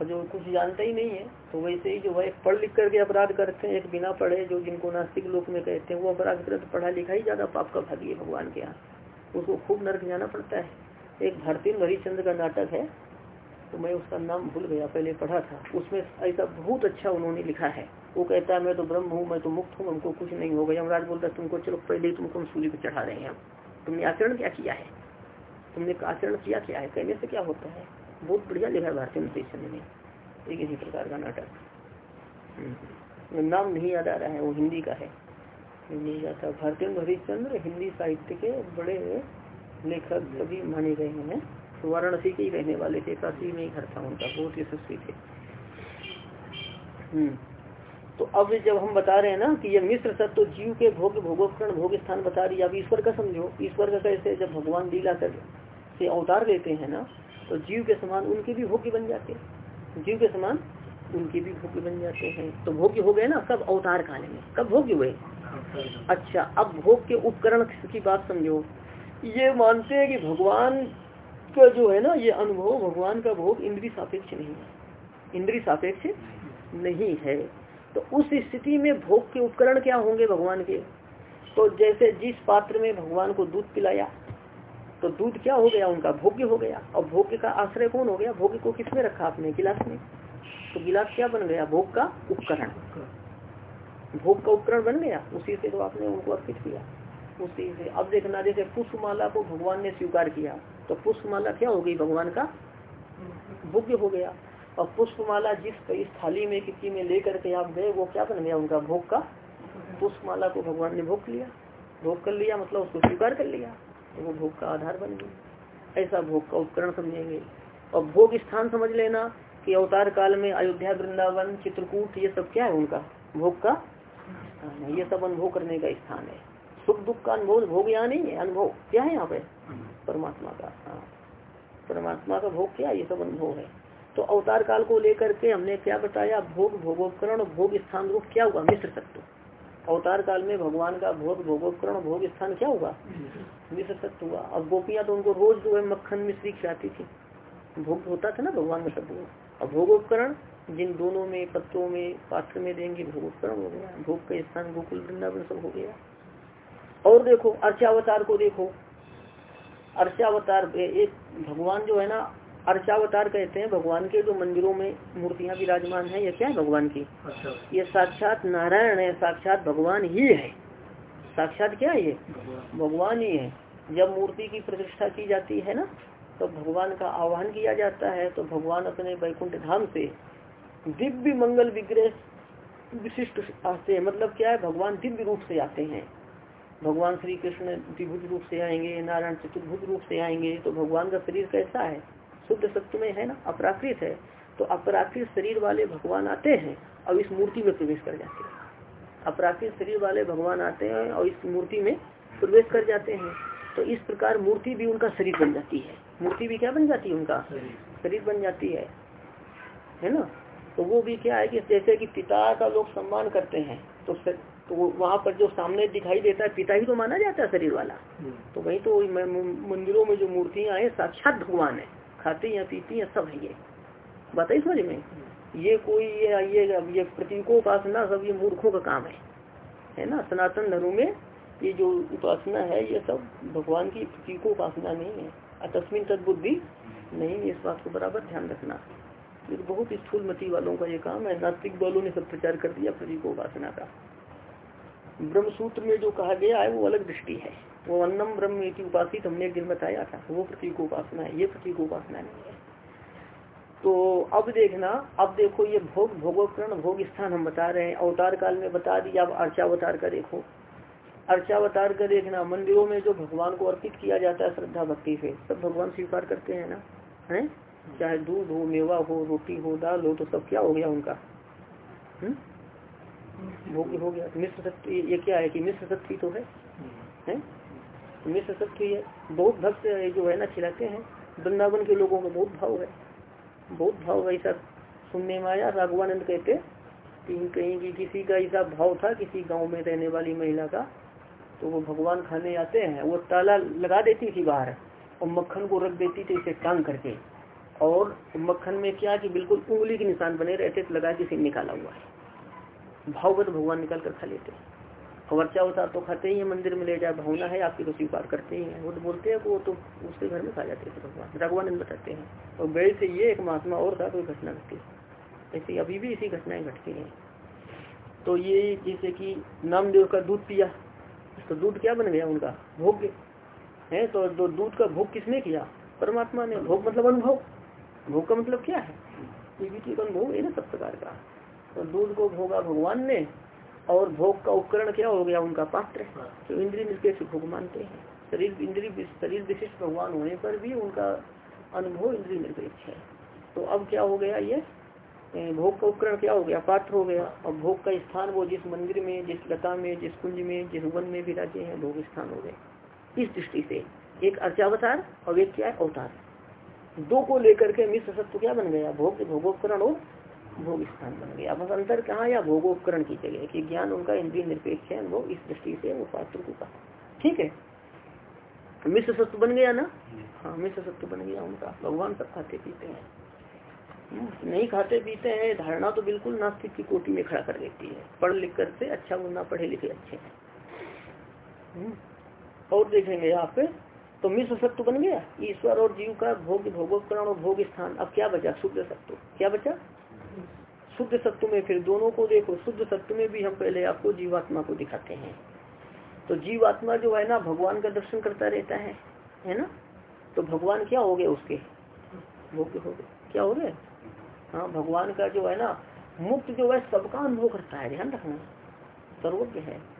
और जो कुछ जानते ही नहीं है तो वैसे ही जो वह पढ़ लिख करके अपराध करते हैं, एक बिना पढ़े, जो जिनको नास्तिक लोक में कहते हैं, वो अपराध करते तो पढ़ा लिखा ही ज़्यादा पाप का भागी है भगवान के यहाँ। उसको खूब नर्क जाना पड़ता है। एक भारतीय हरिचंद्र का नाटक है तो मैं उसका नाम भूल गया, पहले पढ़ा था। उसमें ऐसा बहुत अच्छा उन्होंने लिखा है। वो कहता है, मैं तो ब्रह्म हूँ, मैं तो मुक्त हूँ हमको कुछ नहीं होगा। यमराज बोलता तुमको चलो, पहले तुमको हम सूर्य को चढ़ा रहे हैं तुमने आचरण क्या किया है? तुमने आचरण किया क्या है? कहने से क्या होता है? बहुत बढ़िया लिखा है भारतीय नतीशन में। एक इसी प्रकार का नाटक। हम्म। नाम नहीं याद आ रहा है, वो हिंदी का है। हिंदी का था। भारतीय हरिश्चंद्र हिंदी साहित्य के बड़े लेखक कभी माने गए हैं। वाराणसी के ही रहने वाले थे, काशी में ही घर था उनका। बहुत यशस्वी थे। हम्म। तो अब जब हम बता रहे हैं ना कि ये मिश्र तो जीव के भोग, भोगोपकरण भोग स्थान बता रही है अब ईश्वर का समझो। ईश्वर का कैसे? जब भगवान लीला कर से अवतार लेते हैं ना तो जीव के समान उनके भी भोग्य बन जाते हैं। जीव के समान उनके भी भोग्य बन जाते हैं। तो भोग्य हो गए ना कब अवतार काल में। कब भोग्य हुए? अच्छा अब भोग के उपकरण की बात समझो। ये मानते हैं कि भगवान का जो है ना, ये अनुभव, भगवान का भोग इंद्री सापेक्ष नहीं है। इंद्री सापेक्ष नहीं है। तो उस स्थिति में भोग के उपकरण क्या होंगे भगवान के? तो जैसे जिस पात्र में भगवान को दूध पिलाया तो दूध क्या हो गया? उनका भोग्य हो गया। और भोग्य का आश्रय कौन हो गया? भोग्य को किसमें रखा आपने? गिलास में। तो गिलास क्या बन गया? भोग का उपकरण। भोग का उपकरण बन गया? उसी से तो आपने उनको अर्पित किया। उसी से। अब देखना, जैसे पुष्पमाला को भगवान ने स्वीकार किया तो पुष्पमाला क्या हो गई? भगवान का भोग्य हो गया। और पुष्पमाला जिस इस थाली में किसी में लेकर के आप गए, वो क्या बन गया? उनका भोग का पुष्पमाला को भगवान ने भोग लिया। भोग कर लिया मतलब उसको स्वीकार कर लिया। तो वो भोग का आधार बन गया। ऐसा भोग का उपकरण समझेंगे। और भोग स्थान समझ लेना कि अवतार काल में अयोध्या, वृंदावन, चित्रकूट, ये सब क्या है उनका? भोग का स्थान है। ये सब अनुभव करने का स्थान है। सुख दुख का अनुभव, भोग यहाँ नहीं है। अनुभव क्या है यहाँ पे? परमात्मा का। हाँ। परमात्मा का भोग क्या ये सब अनुभव है। तो अवतार काल को लेकर के हमने क्या बताया? भोग, भोगोपकरण भोग स्थान रूप क्या हुआ? मिश्र सत्व अवतार काल में भगवान का भोग, भोगोपकरण भोग स्थान क्या हुआ? सत्य हुआ। अब गोपियाँ तो उनको रोज जो है मक्खन मिश्री खिलाती थी। भोग होता था ना भगवान का सब और भोगोपकरण, जिन दोनों में, पत्रों में, पात्र में देंगे, भोगोपकरण हो गया। भोग का स्थान गोकुल, वृंदावन सब हो गया। और देखो, अर्चावतार को देखो। अर्चावतार एक भगवान जो है ना अर्चावतार कहते हैं भगवान के जो मंदिरों में मूर्तियाँ विराजमान है यह क्या है भगवान की? अच्छा। ये साक्षात नारायण है साक्षात भगवान ही है। साक्षात क्या है ये? भगवान ही है। जब मूर्ति की प्रतिष्ठा की जाती है ना तो भगवान का आह्वान किया जाता है तो भगवान अपने वैकुंठ धाम से दिव्य मंगल विग्रह विशिष्ट आते हैं। मतलब क्या है? भगवान दिव्य रूप से आते हैं। भगवान श्री कृष्ण द्विभुज रूप से आएँगे नारायण चतुर्भुज रूप से आएँगे तो भगवान का शरीर कैसा है? शुद्ध सत्य में है ना अपराकृत है तो अपराकृत शरीर वाले भगवान आते हैं और इस मूर्ति में प्रवेश कर जाते हैं। अपराकृत शरीर वाले भगवान आते हैं और इस मूर्ति में प्रवेश कर जाते हैं। तो इस प्रकार मूर्ति भी उनका शरीर बन जाती है। मूर्ति भी क्या बन जाती है उनका? शरीर बन जाती है। है ना? तो वो भी क्या है कि जैसे कि पिता का लोग सम्मान करते हैं तो सर, तो वहाँ पर जो सामने दिखाई देता है पिता ही तो माना जाता है शरीर वाला। हम्म। तो वही तो मंदिरों में जो मूर्तियाँ हैं साक्षात भगवान है। खाते या पीती हैं, सब है ये। बताइए समझ में? ये कोई, ये ये ये प्रतीकोपासना सब ये मूर्खों का काम है। है ना? सनातन धर्म में ये जो उपासना है, ये सब भगवान की प्रतीकोपासना नहीं है। अतस्मिन तदबुद्धि नहीं इस बात को बराबर ध्यान रखना। ये तो बहुत स्थूल मती वालों का ये काम है। नास्तिक वालों ने सब प्रचार कर दिया प्रतीकोपासना का। ब्रह्म सूत्र में जो कहा गया है, वो अलग दृष्टि है। वो अन्नम ब्रह्म की उपासित, हमने एक दिन बताया था। वो प्रतीक उपासना है, ये प्रतीक उपासना नहीं है। तो अब देखना, अब देखो ये भोग, भोगोकरण भोग स्थान हम बता रहे हैं। अवतार काल में बता दिया, अब अर्चावतार का देखो। अर्चावतार का देखना, मंदिरों में जो भगवान को अर्पित किया जाता है श्रद्धा भक्ति से, सब भगवान स्वीकार करते हैं ना? है? चाहे दूध हो, मेवा हो, रोटी हो, दाल हो तो सब क्या हो गया उनका? हम्म? भोग हो गया। मिश्र शक्ति ये क्या है कि मिश्र शक्ति तो है, है? मिश्र शक्ति है। बहुत भक्त जो है ना खिलाते हैं। वृंदावन के लोगों का बहुत भाव है। बहुत भाव है ऐसा सुनने में आया। राघवानंद कहते कहीं कहीं की किसी का ऐसा भाव था किसी गाँव में रहने वाली महिला का तो वो भगवान खाने आते हैं। वो ताला लगा देती थी बाहर और मक्खन को रख देती थी इसे टांग करके। और मक्खन में क्या कि बिल्कुल उंगली के निशान बने रहते तो लगा के निकाला हुआ है। भावगत भगवान निकाल कर खा लेते हैं। वर्चा होता तो खाते ही मंदिर में ले जाए, भावना है, आपकी तो स्वीकार करते ही हैं। वो तो बोलते हैं वो तो उसके घर में खा जाते थे भगवान। रघुवानंद बताते हैं। और गए से ये एक महात्मा, और था कोई घटना घटी। ऐसी अभी भी इसी घटनाएँ घटती हैं। तो ये जैसे कि नामदेव का दूध पिया तो दूध क्या बन गया उनका? भोग। है तो दूध का भोग किसने किया? परमात्मा ने। भोग मतलब अनुभव। भोग का मतलब क्या है? ये अनुभव है ना सब प्रकार का। तो दूध को भोगा भगवान ने और भोग का उपकरण क्या हो गया? उनका पात्र तो इंद्रिय निरपेक्ष भोग मानते हैं। शरीर इंद्रिय शरीर विशिष्ट भगवान होने पर भी उनका अनुभव इंद्रिय निरपेक्ष है। तो अब क्या हो गया ये? भोग का उपकरण क्या हो गया? पात्र हो गया। और भोग का स्थान वो जिस मंदिर में जिस लता में जिस कुंज में जिस वन में भी विराजे हैं भोग स्थान हो गए। इस दृष्टि से एक अर्चावतार और एक क्या है? अवतार। दो को लेकर के मिश्र सत्व क्या बन गया? भोग भोगोपकरण और भोग स्थान बन गया। बस अंतर कहाँ या भोगोपकरण की जगह कि ज्ञान उनका इंद्रिय निरपेक्ष है वो इस दृष्टि से वो पात्र को कहा। ठीक है? मिश्र सत्व बन गया ना? हाँ मिश्र सत्व बन गया उनका। भगवान सब खाते पीते हैं। हम्म, नहीं खाते पीते हैं धारणा तो बिल्कुल नास्तिक की कोटि में खड़ा कर देती है। पढ़ लिख कर से अच्छा ना पढ़े लिखे अच्छे हैं। हम्म, और देखेंगे यहाँ पे तो मिश्र सत्व बन गया। ईश्वर और जीव का भोग भोगोपकरण और भोग स्थान अब क्या बचा? शुद्ध सत्व। क्या बचा? शुद्ध सत्व में फिर दोनों को देखो, शुद्ध सत्व में भी हम पहले आपको जीवात्मा को दिखाते हैं। तो जीवात्मा जो है ना, भगवान का दर्शन करता रहता है है ना? तो भगवान क्या हो गए उसके? भोग्य हो गए। क्या हो गए? हाँ भगवान का जो है ना, मुक्त जो है, सबका अनुभव करता है, ध्यान रखना। सर्वज्ञ है।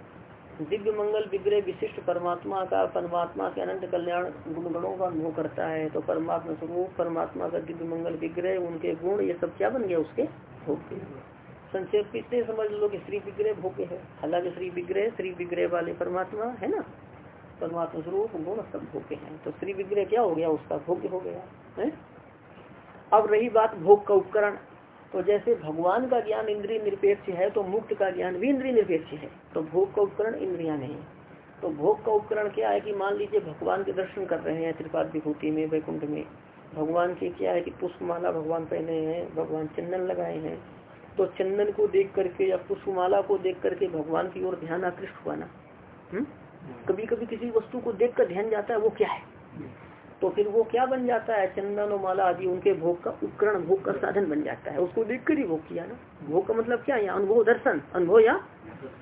दिव्य मंगल, विग्रह, विशिष्ट परमात्मा का, परमात्मा के अनंत कल्याण गुणगणों का अनुभव करता है। तो परमात्मा स्वरूप, परमात्मा का दिव्य मंगल, विग्रह, उनके गुण, ये सब क्या बन गया उसके? भोग संक्षेप इतने समझ लो कि श्री विग्रह भोग्य है। हालाँकि श्री विग्रह श्री विग्रह वाले परमात्मा है ना? परमात्मा स्वरूप गुण सब भोग्य है। तो श्री विग्रह क्या हो गया? उसका भोग्य हो गया, है? अब रही बात भोग का उपकरण। तो जैसे भगवान का ज्ञान इंद्रिय निरपेक्ष है तो मुक्त का ज्ञान भी इंद्रिय निरपेक्ष है। तो भोग का उपकरण इंद्रिया नहीं तो भोग का उपकरण क्या है कि मान लीजिए भगवान के दर्शन कर रहे हैं त्रिपाद विभूति में, वैकुंठ में। भगवान के क्या है कि पुष्पमाला भगवान पहने हैं भगवान चंदन लगाए हैं। तो चंदन को देख करके या पुष्पमाला को देख करके भगवान की ओर ध्यान आकृष्ट हुआ ना? हम्म? कभी कभी किसी वस्तु को देख कर ध्यान जाता है वो क्या है? तो फिर वो क्या बन जाता है? चंदन और माला आदि उनके भोग का उपकरण भोग का साधन बन जाता है। उसको देख कर ही भोग किया ना? भोग का मतलब क्या है? अनुभव दर्शन? अनुभव या?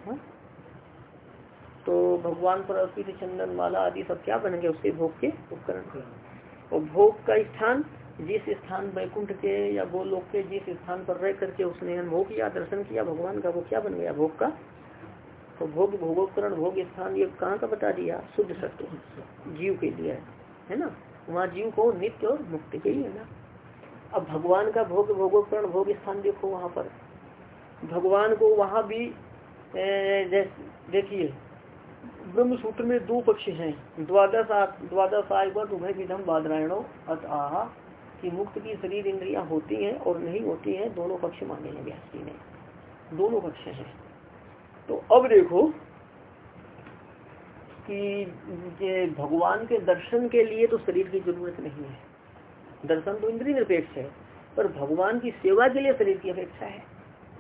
हाँ? तो भगवान पर अर्पित चंदन माला आदि सब क्या बनेंगे? उसके भोग के उपकरण। और भोग का स्थान, जिस स्थान वैकुंठ के या गोलोक के जिस स्थान पर रह करके उसने अनुभव किया, दर्शन किया, भगवान का वो क्या बन गया भोग का? तो भोग, भोगोपकरण, भोग स्थान, ये कहाँ का बता दिया? शुद्ध सत्य जीव के लिए है ना? वहाँ जीव को नित्य और मुक्ति के लिए ना? अब भगवान का भोग, भोगोपकरण, भोग स्थान देखो वहाँ पर। भगवान को वहाँ भी देखिए ब्रह्म सूत्र में दो पक्ष हैं। द्वादश द्वादश आयवत उभय विधम बादरायणो अत आह, कि मुक्त की शरीर इंद्रिया होती हैं और नहीं होती हैं, दोनों पक्ष माने हैं व्यासी ने। दोनों पक्ष हैं। तो अब देखो कि भगवान के दर्शन के लिए तो शरीर की ज़रूरत नहीं है। दर्शन तो इंद्रिय निरपेक्ष है, पर भगवान की सेवा के लिए शरीर की अपेक्षा है।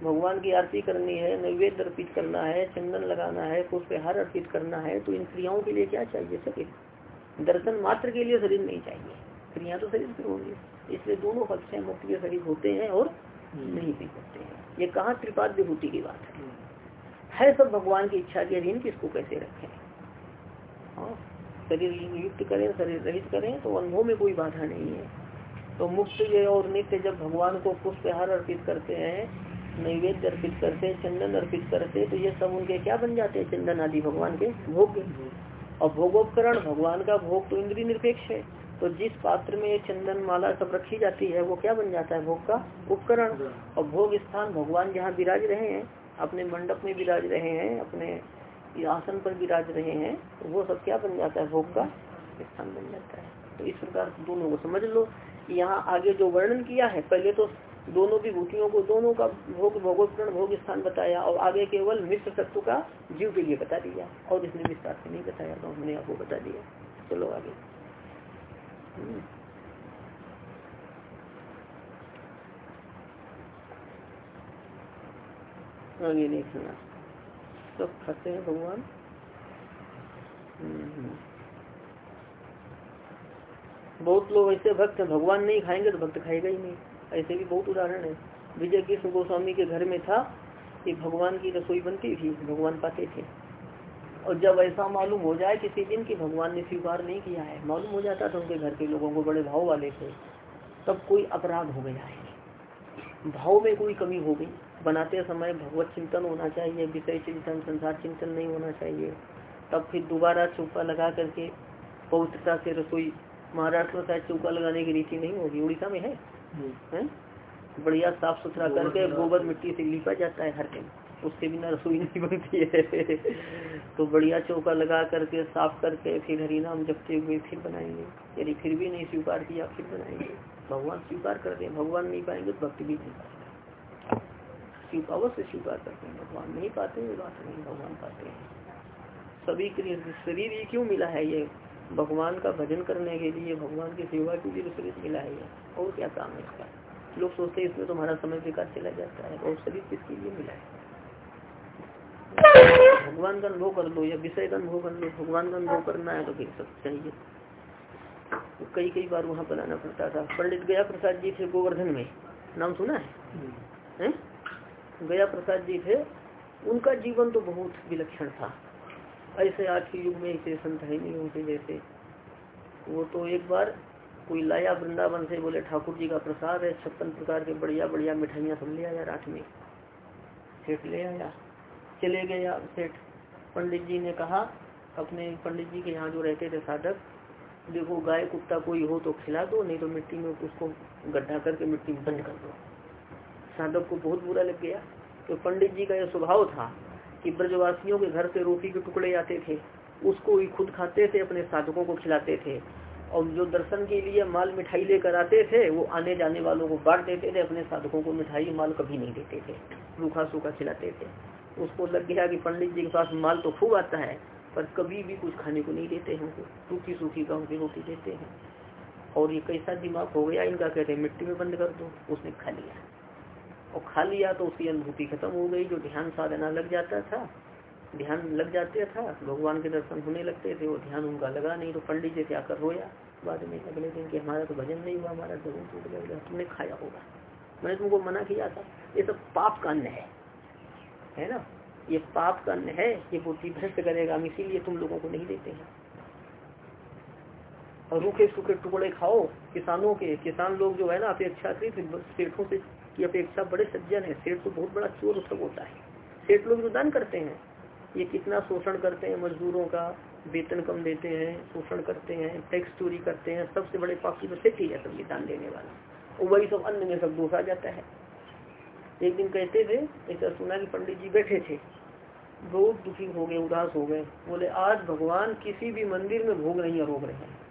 भगवान की आरती करनी है नैवेद्य अर्पित करना है चंदन लगाना है पुष्पहार अर्पित करना है तो इन क्रियाओं के लिए क्या चाहिए शरीर दर्शन मात्र के लिए शरीर नहीं चाहिए। क्रिया तो शरीर की होंगी। इसलिए दोनों पक्ष हैं मुक्त के शरीर होते हैं और नहीं भी होते हैं। ये कहा त्रिपाद विभूति की बात है? है सब भगवान की इच्छा के अधीन किसको कैसे रखें? हाँ शरीर युक्त करें शरीर रहित करें तो अनुभव में कोई बाधा नहीं है। तो मुक्त और नित्य जब भगवान को पुष्पहार अर्पित करते हैं नैवेद्य अर्पित करते चंदन अर्पित करते तो ये सब उनके क्या बन जाते हैं, चंदन आदि भगवान के भोग और भोगोपकरण, भगवान का भोग तो इंद्रिय निरपेक्ष है। तो जिस पात्र में चंदन माला सब रखी जाती है, वो क्या बन जाता है, भोग का उपकरण? और भोग स्थान भगवान जहाँ विराज रहे हैं, अपने मंडप में विराज रहे हैं, अपने आसन पर विराज रहे हैं तो वो सब क्या बन जाता है, भोग का स्थान बन जाता है। तो इस प्रकार दोनों को समझ लो। यहाँ आगे जो वर्णन किया है, पहले तो दोनों की विभूतियों को, दोनों का भोग भोगोत्रण भोग स्थान बताया और आगे केवल मिश्र तत्व का जीव के लिए बता दिया और इसने विस्तार से नहीं बताया तो हमने आपको बता दिया। चलो आगे। हम्म। आगे देखना। सब खाते हैं भगवान? हम्म। बहुत लोग ऐसे भक्त हैं, भगवान नहीं खाएँगे तो भक्त खाएगा ही नहीं। ऐसे भी बहुत उदाहरण है। विजय कृष्ण गोस्वामी के घर में था कि भगवान की रसोई बनती थी, भगवान पाते थे। और जब ऐसा मालूम हो जाए किसी दिन कि भगवान ने स्वीकार नहीं किया है, मालूम हो जाता था उनके घर के लोगों को बड़े भाव वाले थे, तब कोई अपराध हो गया है। भाव में कोई कमी हो गई। बनाते समय भगवत चिंतन होना चाहिए, विषय चिंतन, संसार चिंतन नहीं होना चाहिए। तब फिर दोबारा चौका लगा करके पवित्रता से रसोई, महाराष्ट्र में शायद चौका लगाने की रीति नहीं होगी, उड़ीसा में है। है? बढ़िया साफ़ सुथरा करके गोबर मिट्टी से लिपा जाता है हर दिन। उसके बिना रसोई नहीं बनती है। तो बढ़िया चौका लगा करके साफ़ करके फिर हरिनाम जपते हुए फिर बनाएँगे। यदि फिर भी नहीं स्वीकार किया फिर बनाएँगे। भगवान स्वीकार कर दे भगवान नहीं पाएँगे तो भक्ति भी नहीं पाएगा अवश्य स्वीकार करते हैं। भगवान नहीं पाते ये बात नहीं। भगवान पाते हैं। सभी के शरीर ही क्यों मिला है ये? भगवान का भजन करने के लिए भगवान की सेवा के लिए शरीर मिला है। और क्या काम है इसका? लोग सोचते हैं इसमें तुम्हारा समय बेकार चला जाता है और शरीर किसके लिए मिला है? भगवान का अनुभव कर लो या विषय का अनुभव कर लो। भगवान का अनुभव करना है तो फिर सब चाहिए। तो कई कई बार वहाँ बनाना पड़ता था। पंडित गया प्रसाद जी थे गोवर्धन में। नाम सुना है, है? गया प्रसाद जी थे। उनका जीवन तो बहुत विलक्षण था। ऐसे आज के युग में ऐसे संत है नहीं होते जैसे। वो तो एक बार कोई लाया वृंदावन से, बोले ठाकुर जी का प्रसाद है, छप्पन प्रकार के बढ़िया बढ़िया मिठाइयाँ सब ले आया रात में। सेठ ले आया, चले गया सेठ। पंडित जी ने कहा, अपने पंडित जी के यहाँ जो रहते थे साधक, देखो गाय कुत्ता कोई हो तो खिला दो, नहीं तो मिट्टी में उसको गड्ढा करके मिट्टी में बंद कर दो। साधक को बहुत बुरा लग गया तो पंडित जी का यह स्वभाव था कि ब्रजवासियों के घर से रोटी के टुकड़े आते थे, उसको ही खुद खाते थे, अपने साधकों को खिलाते थे। और जो दर्शन के लिए माल मिठाई लेकर आते थे, वो आने जाने वालों को बांट देते थे, अपने साधकों को मिठाई माल कभी नहीं देते थे, रूखा सूखा खिलाते थे। उसको लग गया कि पंडित जी के पास माल तो खूब आता है, पर कभी भी कुछ खाने को नहीं देते हैं सूखी सूखी गाँव की रोटी देते हैं। और ये कैसा दिमाग हो गया, इनका कहते हैं, मिट्टी में बंद कर दो, उसने खा लिया। और खा लिया तो उसकी अनुभूति खत्म हो गई, जो ध्यान साधना लग जाता था, ध्यान लग जाते था, भगवान के दर्शन होने लगते थे, वो ध्यान उनका लगा नहीं तो पंडित जी क्या कर रोया। बाद में अगले दिन कि हमारा तो भजन नहीं हुआ, हमारा ज़रूर टूट गया तुमने खाया होगा। मैंने तुमको मना किया था। ये सब पाप का अन्न है। है ना? ये पाप का अन्न है, ये बुद्धि भ्रष्ट करेगा, हम इसीलिए तुम लोगों को नहीं देते हैं। और रूखे सूखे टुकड़े खाओ, किसानों के, किसान लोग जो है ना अपेक्षाकृत सेठों से की अपेक्षा बड़े सज्जन है। सेठ तो बहुत बड़ा चोर उत्सव होता है। सेठ लोग जो दान करते हैं, ये कितना शोषण करते हैं मजदूरों का, वेतन कम देते हैं, शोषण करते हैं टैक्स चोरी करते हैं, सबसे बड़े पापी तो सेठ ही है सब ये दान देने वाला। और वही सब अन्न में सब दोष जाता है। एक दिन कहते थे, ऐसा सुना कि पंडित जी बैठे थे। बहुत दुखी हो गए, उदास हो गए। बोले, आज भगवान किसी भी मंदिर में भोग नहीं रोक रहे हैं।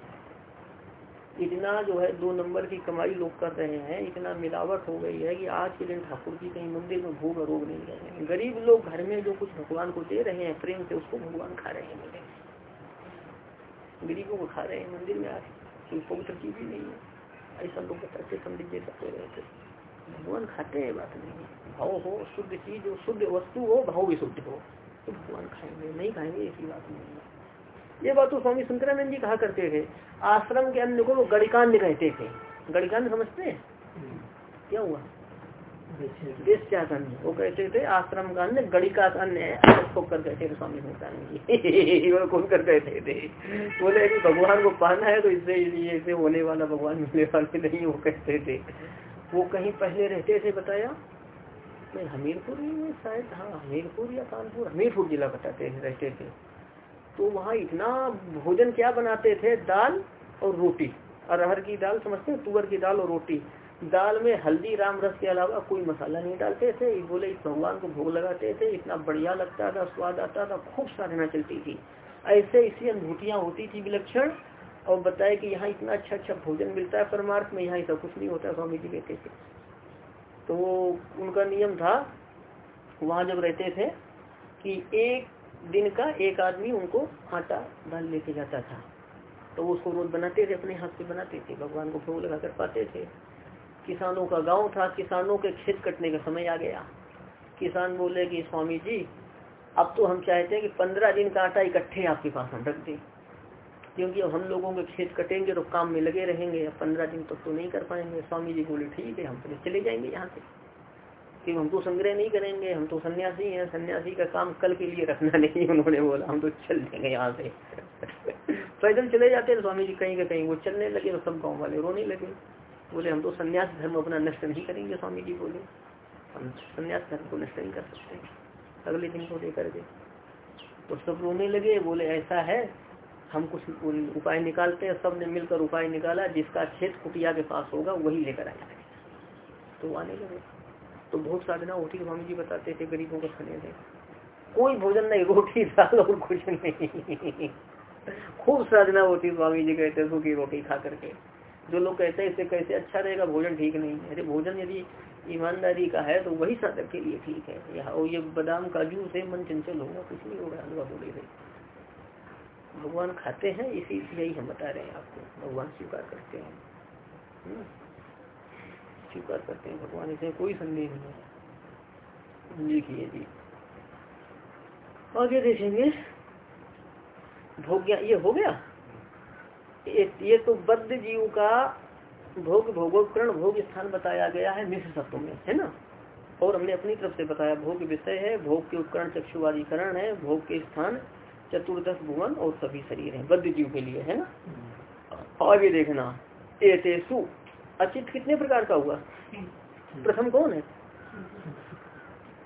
इतना जो है दो नंबर की कमाई लोग कर रहे हैं, इतना मिलावट हो गई है कि आज के दिन ठाकुर जी कहीं मंदिर में भूख रोग नहीं रहे हैं। गरीब लोग घर में जो कुछ भगवान को दे रहे हैं, प्रेम से उसको भगवान खा रहे हैं गरीबों को खा रहे हैं मंदिर में आज कोई पवित्र चीज़ ही नहीं है। ऐसा लोग बताते पंडित जी कहते रहे थे भगवान खाते हैं, बात नहीं भाव हो, शुद्ध चीज़ हो, शुद्ध वस्तु हो, भाव भी शुद्ध हो तो भगवान खाएँगे, नहीं खाएँगे, ऐसी बात नहीं है। ये बात तो स्वामी शंकरानंद जी कहा करते थे। आश्रम के अन्न को वो गणिकांड कहते थे। गणिकांड समझते हैं? क्या हुआ? अन्य वो कहते थे, आश्रम का अन्न गणिका है। कर कहते थे स्वामी शंकरानंद जी। खोल कर कहते थे। बोले कि भगवान को पाना है तो इससे इससे होने वाला भगवान मिलने वाले नहीं, वो कहते थे। वो कहीं पहले रहते थे बताया? मैं हमीरपुर में शायद हाँ हमीरपुर या कानपुर। हमीरपुर जिला बताते रहते थे। तो वहाँ इतना भोजन क्या बनाते थे? दाल और रोटी। अरहर की दाल समझते हैं? तुअर की दाल और रोटी। दाल में हल्दी, राम रस के अलावा कोई मसाला नहीं डालते थे। बोले, इस भगवान को भोग लगाते थे। इतना बढ़िया लगता था, स्वाद आता था, खूब साधना चलती थी। ऐसे इसी अनुभूतियाँ होती थी विलक्षण। और बताए कि यहाँ इतना अच्छा अच्छा भोजन मिलता है परमार्थ में, यहाँ ऐसा कुछ नहीं होता स्वामी जी कहते थे। तो उनका नियम था, वहाँ जब रहते थे, कि एक दिन का एक आदमी उनको आटा दाल लेके जाता था। तो वो उसको रोज बनाते थे अपने हाथ से बनाते थे। भगवान को भोग लगा कर पाते थे। किसानों का गाँव था। किसानों के खेत कटने का समय आ गया। किसान बोले कि स्वामी जी अब तो हम चाहते हैं कि पंद्रह दिन का आटा इकट्ठे आपके पास हम रख दें। क्योंकि अब हम लोगों के खेत कटेंगे तो काम में लगे रहेंगे। पंद्रह दिन तक तो, तो नहीं कर पाएँगे। स्वामी जी बोले ठीक है हम चले जाएँगे यहाँ से। कि हम तो संग्रह नहीं करेंगे, हम तो सन्यासी हैं, सन्यासी का काम कल के लिए रखना नहीं, उन्होंने बोला, हम तो चल देंगे यहाँ से। पैदल चले जाते हैं स्वामी जी कहीं का कहीं वो चलने लगे तो सब गाँव वाले रोने लगे। बोले, हम तो संन्यास धर्म अपना नष्ट नहीं करेंगे, स्वामी जी बोले। हम संन्यास धर्म को नष्ट नहीं कर सकते। अगले दिन को लेकर के तो सब रोने लगे, बोले, ऐसा है, हम कुछ उपाय निकालते हैं सबने मिलकर उपाय निकाला, जिसका खेत कुटिया के पास होगा, वही लेकर आया तो आने लगे। तो भोग साधना होती स्वामी जी बताते थे, गरीबों को खाने से कोई भोजन नहीं, रोटी, दाल और कुछ नहीं। खूब साधना होती स्वामी जी कहते सूखी रोटी खा करके। जो लोग कहते हैं, इससे कैसे अच्छा रहेगा, भोजन ठीक नहीं है। अरे, भोजन यदि ईमानदारी का है तो वही साधक के लिए ठीक है। यहाँ ये बादाम, काजू से मन चंचल होगा, कुछ नहीं होगा, हलवा बोले से भगवान खाते हैं इसी यही हम बता रहे हैं आपको। भगवान स्वीकार करते हैं। हम्म। स्वीकार करते हैं भगवान इसे कोई संदेह नहीं लिखिए जी। आगे देखेंगे। भोग्या ये हो गया? ये ये तो बद्ध जीव का भोग भोगोपकरण भोग स्थान बताया गया है मिश्र सत्व में है ना? और हमने अपनी तरफ़ से बताया भोग विषय है भोग के उपकरण चक्षुवादीकरण है भोग के स्थान चतुर्दश भुवन और सभी शरीर है बद्ध जीव के लिए है ना? आगे देखना एतेसु अचित कितने प्रकार का हुआ? प्रथम कौन है?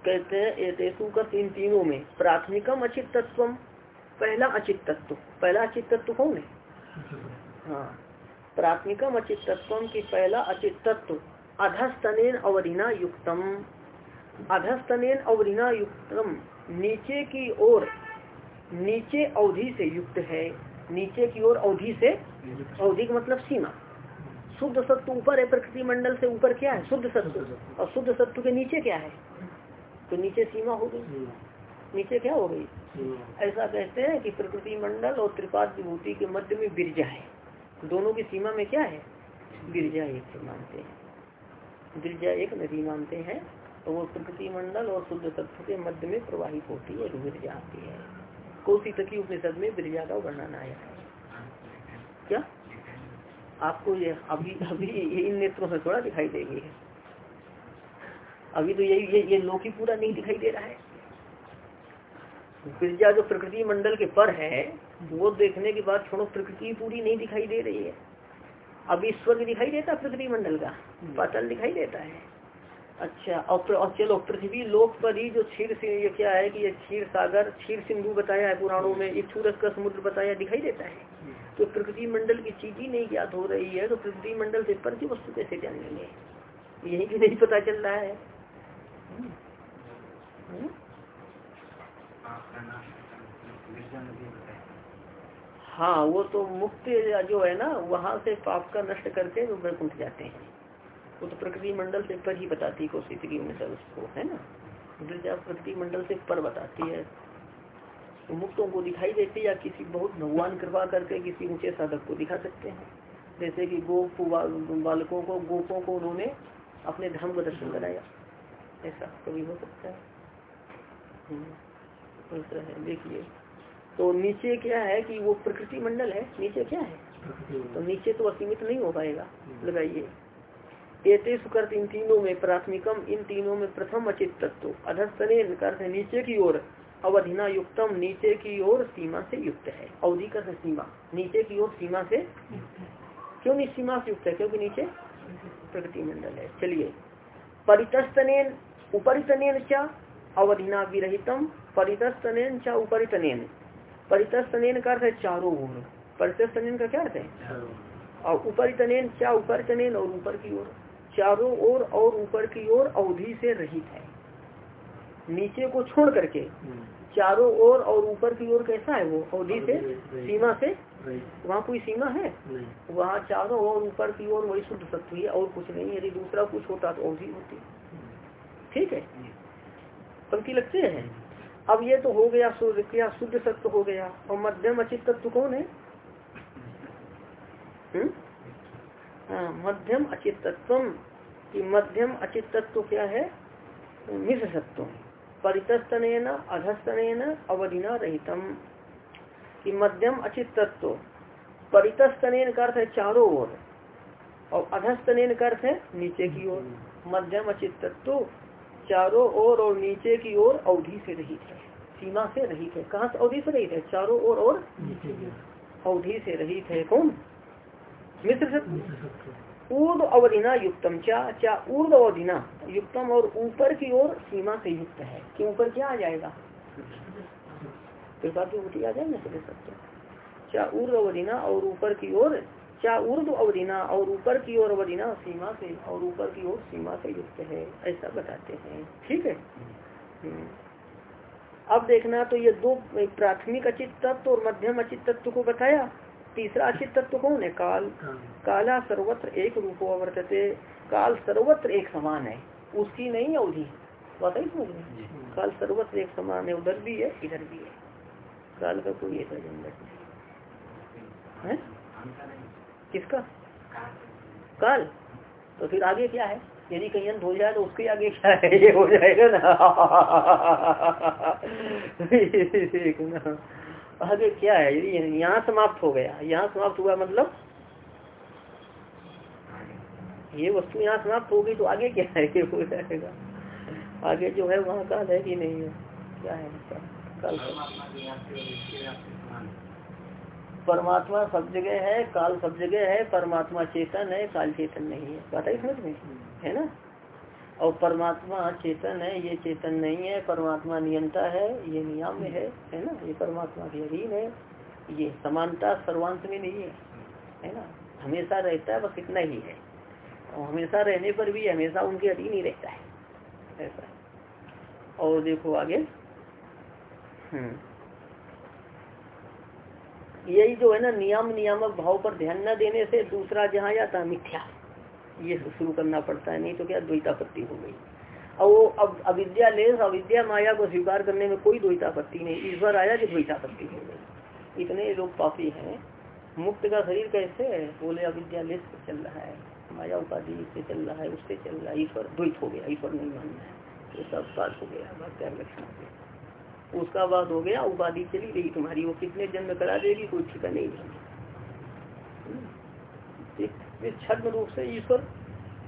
कहते हैं एतेसु का तीन तीनों में प्राथमिकम अचित तत्व पहला अचित तत्व पहला अचित तत्व कौन है? हाँ। प्राथमिकम अचित तत्व की पहला अचित तत्व अधस्तन अवधिना युक्तम। अधस्तनेन अवधिना युक्तम नीचे की ओर नीचे अवधि से युक्त है। नीचे की ओर अवधि से अवधि का मतलब सीमा। शुद्ध सत्व ऊपर है प्रकृति मंडल से ऊपर क्या है? शुद्ध सत्व। और शुद्ध सत्व के नीचे क्या है? तो नीचे सीमा हो गई। नीचे क्या हो गई? ऐसा कहते हैं कि प्रकृति मंडल और त्रिपाद विभूति के मध्य में गिरजा है। दोनों की सीमा में क्या है? गिरजा एक मानते हैं। गिरजा एक नदी मानते हैं तो वो प्रकृति मंडल और शुद्ध तत्व के मध्य में प्रवाहित होती है गिरजा आती है। कोसी तकी उपनिषद में गिरजा का वर्णन आया है। क्या? आपको ये अभी अभी ये इन नेत्रों से थोड़ा दिखाई देगी अभी तो यही ये, ये लोक ही पूरा नहीं दिखाई दे रहा है गिरजा जो प्रकृति मंडल के पर है वो देखने के बाद छोड़ो प्रकृति पूरी नहीं दिखाई दे रही है अभी स्वर्ग दिखाई देता प्रकृति मंडल का। पातल दिखाई देता है अच्छा और, और चलो पृथ्वी लोक पर ही जो क्षीर से ये क्या है कि ये क्षीर सागर क्षीर सिंधु बताया है पुराणों में इच्छूरस का समुद्र बताया दिखाई देता है। तो प्रकृति मंडल की चीज़ ही नहीं ज्ञात हो रही है तो प्रकृति मंडल से पर की वस्तु कैसे जान लेंगे? यही भी नहीं पता चल रहा है। हाँ वो तो मुक्त जो है ना, वहाँ से पाप का नष्ट करके वो वैकुंठ जाते हैं। वो तो प्रकृति मंडल से पर ही बताती है, कोशिश की उसको, है ना? प्रकृति मंडल से पर बताती है तो मुक्तों को दिखाई देती या किसी बहुत भगवान कृपा करके किसी ऊँचे साधक को दिखा सकते हैं। जैसे कि गोप बालकों को गोपों को उन्होंने अपने धर्म का दर्शन कराया। ऐसा कभी हो सकता है? हम्म, ऐसा है देखिए। तो नीचे क्या है कि वो प्रकृति मंडल है? नीचे क्या है? तो नीचे तो असीमित नहीं हो पाएगा। लगाइए। एते सुकर्त इन तीनों में प्राथमिकम इन तीनों में प्रथम अचित तत्व अधस्तने नीचे की ओर। अवधिना युक्तम, नीचे की ओर सीमा से युक्त है। अवधि का सीमा, नीचे की ओर सीमा से क्यों नहीं सीमा से युक्त है? क्योंकि नीचे प्रकृति मंडल है। चलिए, परितस्तनेन, उपरितनेन क्या अवधिना विरहितम, परितस्तनेन चा उपरितनेन। परितस्तनेन का अर्थ है चारों ओर। परितस्तनेन का क्या अर्थ है? और ऊपर तनेन क्या ऊपर तनेन और ऊपर की ओर। चारों ओर और ऊपर की ओर अवधि से रहित है। नीचे को छोड़ करके चारों ओर और ऊपर की ओर कैसा है वो अवधि से? सीमा से? वहाँ। कोई सीमा है? वहाँ चारों ओर ऊपर की ओर वही शुद्ध सत्व है और कुछ नहीं यदि दूसरा कुछ होता तो अवधि होती। ठीक है? पंक्ति लगते हैं? अब ये तो हो गया सूर्य क्या शुद्ध सत्व हो गया। और मध्यम अचित तत्व कौन है? हम्म? हाँ, मध्यम अचित तत्व की मध्यम अचित तत्व क्या है? मिश्र सत्व परितस्तन अधस्तन अवधिना रहितम। की मध्यम अचित तत्व परितस्तन का अर्थ है चारों ओर। और अधस्तन का अर्थ है नीचे की ओर। मध्यम अचित तत्व चारों ओर और नीचे की ओर अवधि से रहित है। सीमा से रहित है। कहाँ से? अवधि से रहित है। चारों ओर और अवधि से रहित है। कौन? मित्र मिश्र ऊर्द अवधिना युक्तम, चा चा ऊर्द अवधिना युक्तम और ऊपर की ओर सीमा से युक्त है। कि ऊपर क्या आ जाएगा? कृपा की ऊटी आ जाएगा सभी सत्य। चा ऊर्द अवधिना और ऊपर की ओर क्या उर्द अवधिना और ऊपर की ओर अवधिना सीमा से और ऊपर की ओर सीमा से युक्त है। ऐसा बताते हैं। ठीक है? हम्म। अब देखना तो ये दो प्राथमिक अचित तत्व और मध्यम अचित तत्व को बताया। तीसरा अचित तत्व कौन है? काल। काला सर्वत्र एक रूप वर्तते काल सर्वत्र एक समान है। उसकी नहीं अवधि बताई समझ में काल सर्वत्र एक समान है उधर भी है इधर भी है। काल का कोई ऐसा झंझट नहीं। है? किसका? काल। तो फिर आगे क्या है? यदि कहीं अंत हो जाए तो उसके आगे क्या है? ये हो जाएगा ना। आगे क्या है? यदि यहाँ समाप्त हो गया, यहाँ समाप्त हुआ मतलब? ये वस्तु यहाँ समाप्त होगी तो आगे क्या है? ये हो जाएगा। आगे जो है वहाँ काल है कि नहीं है? क्या है कल? परमात्मा सब जगह है, काल सब जगह है, परमात्मा चेतन है, काल चेतन नहीं है। बात है समझ में? है ना? और परमात्मा चेतन है, ये चेतन नहीं है, परमात्मा नियंता है, ये नियम है है ना? ये परमात्मा के अधीन है, ये समानता सर्वांत में नहीं है है ना? हमेशा रहता है, बस इतना ही है। और हमेशा रहने पर भी हमेशा उनके अधीन ही रहता है, ऐसा और देखो आगे। हम्म। यही जो है ना नियम नियामक भाव पर ध्यान न देने से दूसरा जहाँ जाता मिथ्या। ये शुरू करना पड़ता है, नहीं तो क्या द्वैतापत्ति हो गई। और वो, अब अविद्या ले अविद्या माया को स्वीकार करने में कोई द्वैतापत्ति नहीं। ईश्वर आया कि द्वैतापत्ति हो गई। इतने लोग पापी हैं। मुक्त का शरीर कैसे है? बोले, अविद्या ले से चल रहा है। माया उपाधि से चल रहा है उससे चल रहा है। ईश्वर द्वैत हो गया, ईश्वर नहीं मानना है। ये सब बात हो गया भक्त्या लक्षण उसका बाद हो गया, उपाधि चली गई तुम्हारी। वो कितने जन्म करा देगी, कोई ठिकाना नहीं। इस छद्म रूप से ईश्वर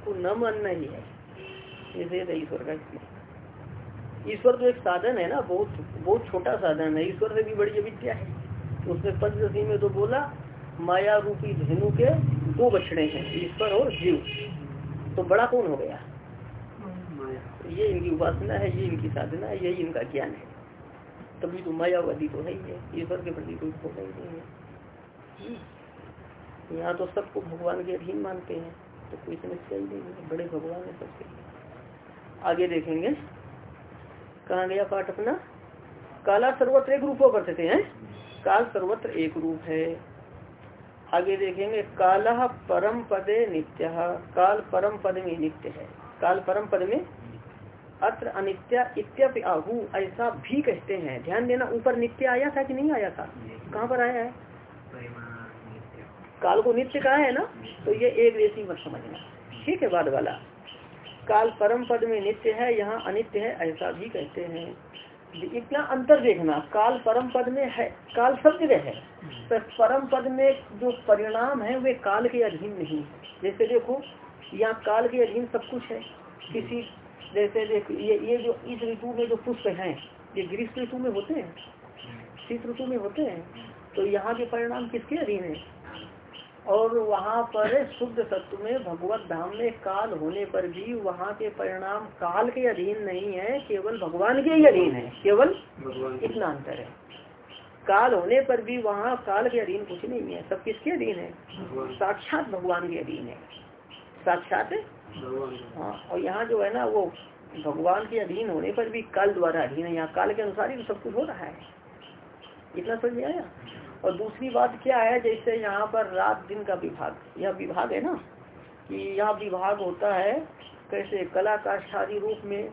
को न मानना ही है। इसे ईश्वर का ईश्वर तो एक साधन है ना बहुत बहुत छोटा साधन है। ईश्वर से भी बड़ी अविद्या है। उसमें पंचदशी में तो बोला माया रूपी धेनु के दो बछड़े हैं ईश्वर और जीव। तो बड़ा कौन हो गया? ये इनकी उपासना है ये इनकी साधना है यही इनका ज्ञान है। तभी तो मायावादी तो है ही है। ईश्वर के प्रति कोई खोटा ही नहीं है। यहाँ तो सबको भगवान के अधीन मानते हैं। तो कोई समस्या ही नहीं है, बड़े भगवान है सबके। आगे देखेंगे। कहा गया पाठ अपना? काला सर्वत्र एक रूप करते हैं। काल सर्वत्र एक रूप है। आगे देखेंगे, काला परम पदे नित्य। काल परम पद में नित्य है। काल परम पद में अत्र अनित्य इत्यप आहू, ऐसा भी कहते हैं। ध्यान देना, ऊपर नित्य आया था कि नहीं आया था? कहाँ पर आया है? काल को नित्य कहा है ना तो ये एक रेसी मत समझना। ठीक है, बाद वाला। काल परम पद में नित्य है, यहाँ अनित्य है, ऐसा भी कहते हैं। इतना अंतर देखना, काल परम पद में है, काल सब जगह है। तो परम पद में जो परिणाम है, वे काल के अधीन नहीं जैसे देखो, यहाँ काल के अधीन सब कुछ है। किसी, जैसे देखो, ये ये जो इस ऋतु में जो पुष्प हैं, ये ग्रीष्म ऋतु में होते हैं, शीत ऋतु में होते हैं। तो यहाँ के परिणाम किसके अधीन है? और वहाँ पर शुद्ध सत्व में भगवत धाम में काल होने पर भी वहाँ के परिणाम काल के अधीन नहीं है केवल भगवान के ही अधीन है। केवल इतना अंतर है। काल होने पर भी वहाँ काल के अधीन कुछ नहीं है सब किसके अधीन है? साक्षात भगवान के अधीन है। साक्षात? हाँ और यहाँ जो है ना वो भगवान के अधीन होने पर भी काल द्वारा अधीन है। यहाँ काल के अनुसार ही सब कुछ हो रहा है। इतना समझ में आया? और दूसरी बात क्या है जैसे यहाँ पर रात दिन का विभाग यह विभाग है ना कि यहाँ विभाग होता है कैसे कला काष्ठादि रूप में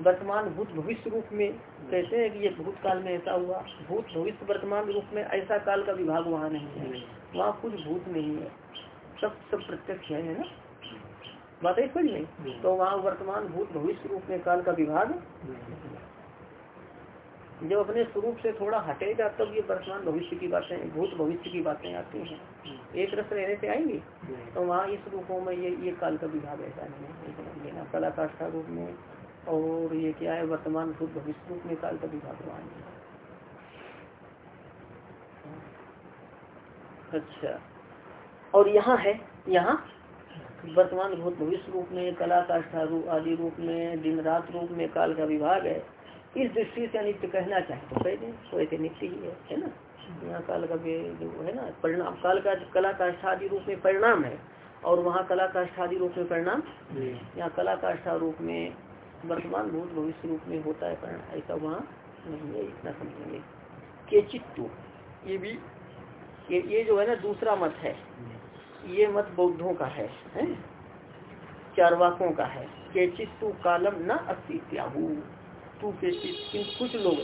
वर्तमान भूत भविष्य रूप में कहते हैं कि ये भूतकाल में ऐसा हुआ। भूत भविष्य वर्तमान रूप में ऐसा काल का विभाग वहाँ नहीं है। वहाँ कुछ भूत नहीं है। सब सब प्रत्यक्ष है ना? बात है समझ नहीं। तो वहाँ वर्तमान भूत भविष्य रूप में काल का विभाग जब अपने स्वरूप से थोड़ा हटेगा तब ये वर्तमान भविष्य की बातें भूत भविष्य की बातें आती हैं। एक रस रहने से आएँगे? तो वहाँ इस रूपों में ये ये काल का विभाग ऐसा नहीं है। समझ लेना कला काष्ठा रूप में और ये क्या है वर्तमान भूत भविष्य रूप में काल का विभाग वहाँ अच्छा। और यहाँ है यहाँ? वर्तमान भूत भविष्य रूप में कला काष्ठा रूप आदि रूप में दिन रात रूप में काल का विभाग है। इस दृष्टि से अनित्य कहना चाहे तो कह दें तो ऐसे नित्य ही है है ना? यहाँ काल का जो है ना परिणाम काल का कला काष्ठादि रूप में परिणाम है और वहाँ कला काष्ठादि रूप में परिणाम? यहाँ कला काष्ठा रूप में वर्तमान भूत भविष्य रूप में होता है परिणाम ऐसा वहाँ नहीं है इतना समझेंगे। के चित्तु ये भी ये ये जो है ना दूसरा मत है। ये मत बौद्धों का है, है? चारवाकों का है। के चित्तु कालम न अस्तित्याहू तू के कुछ लोग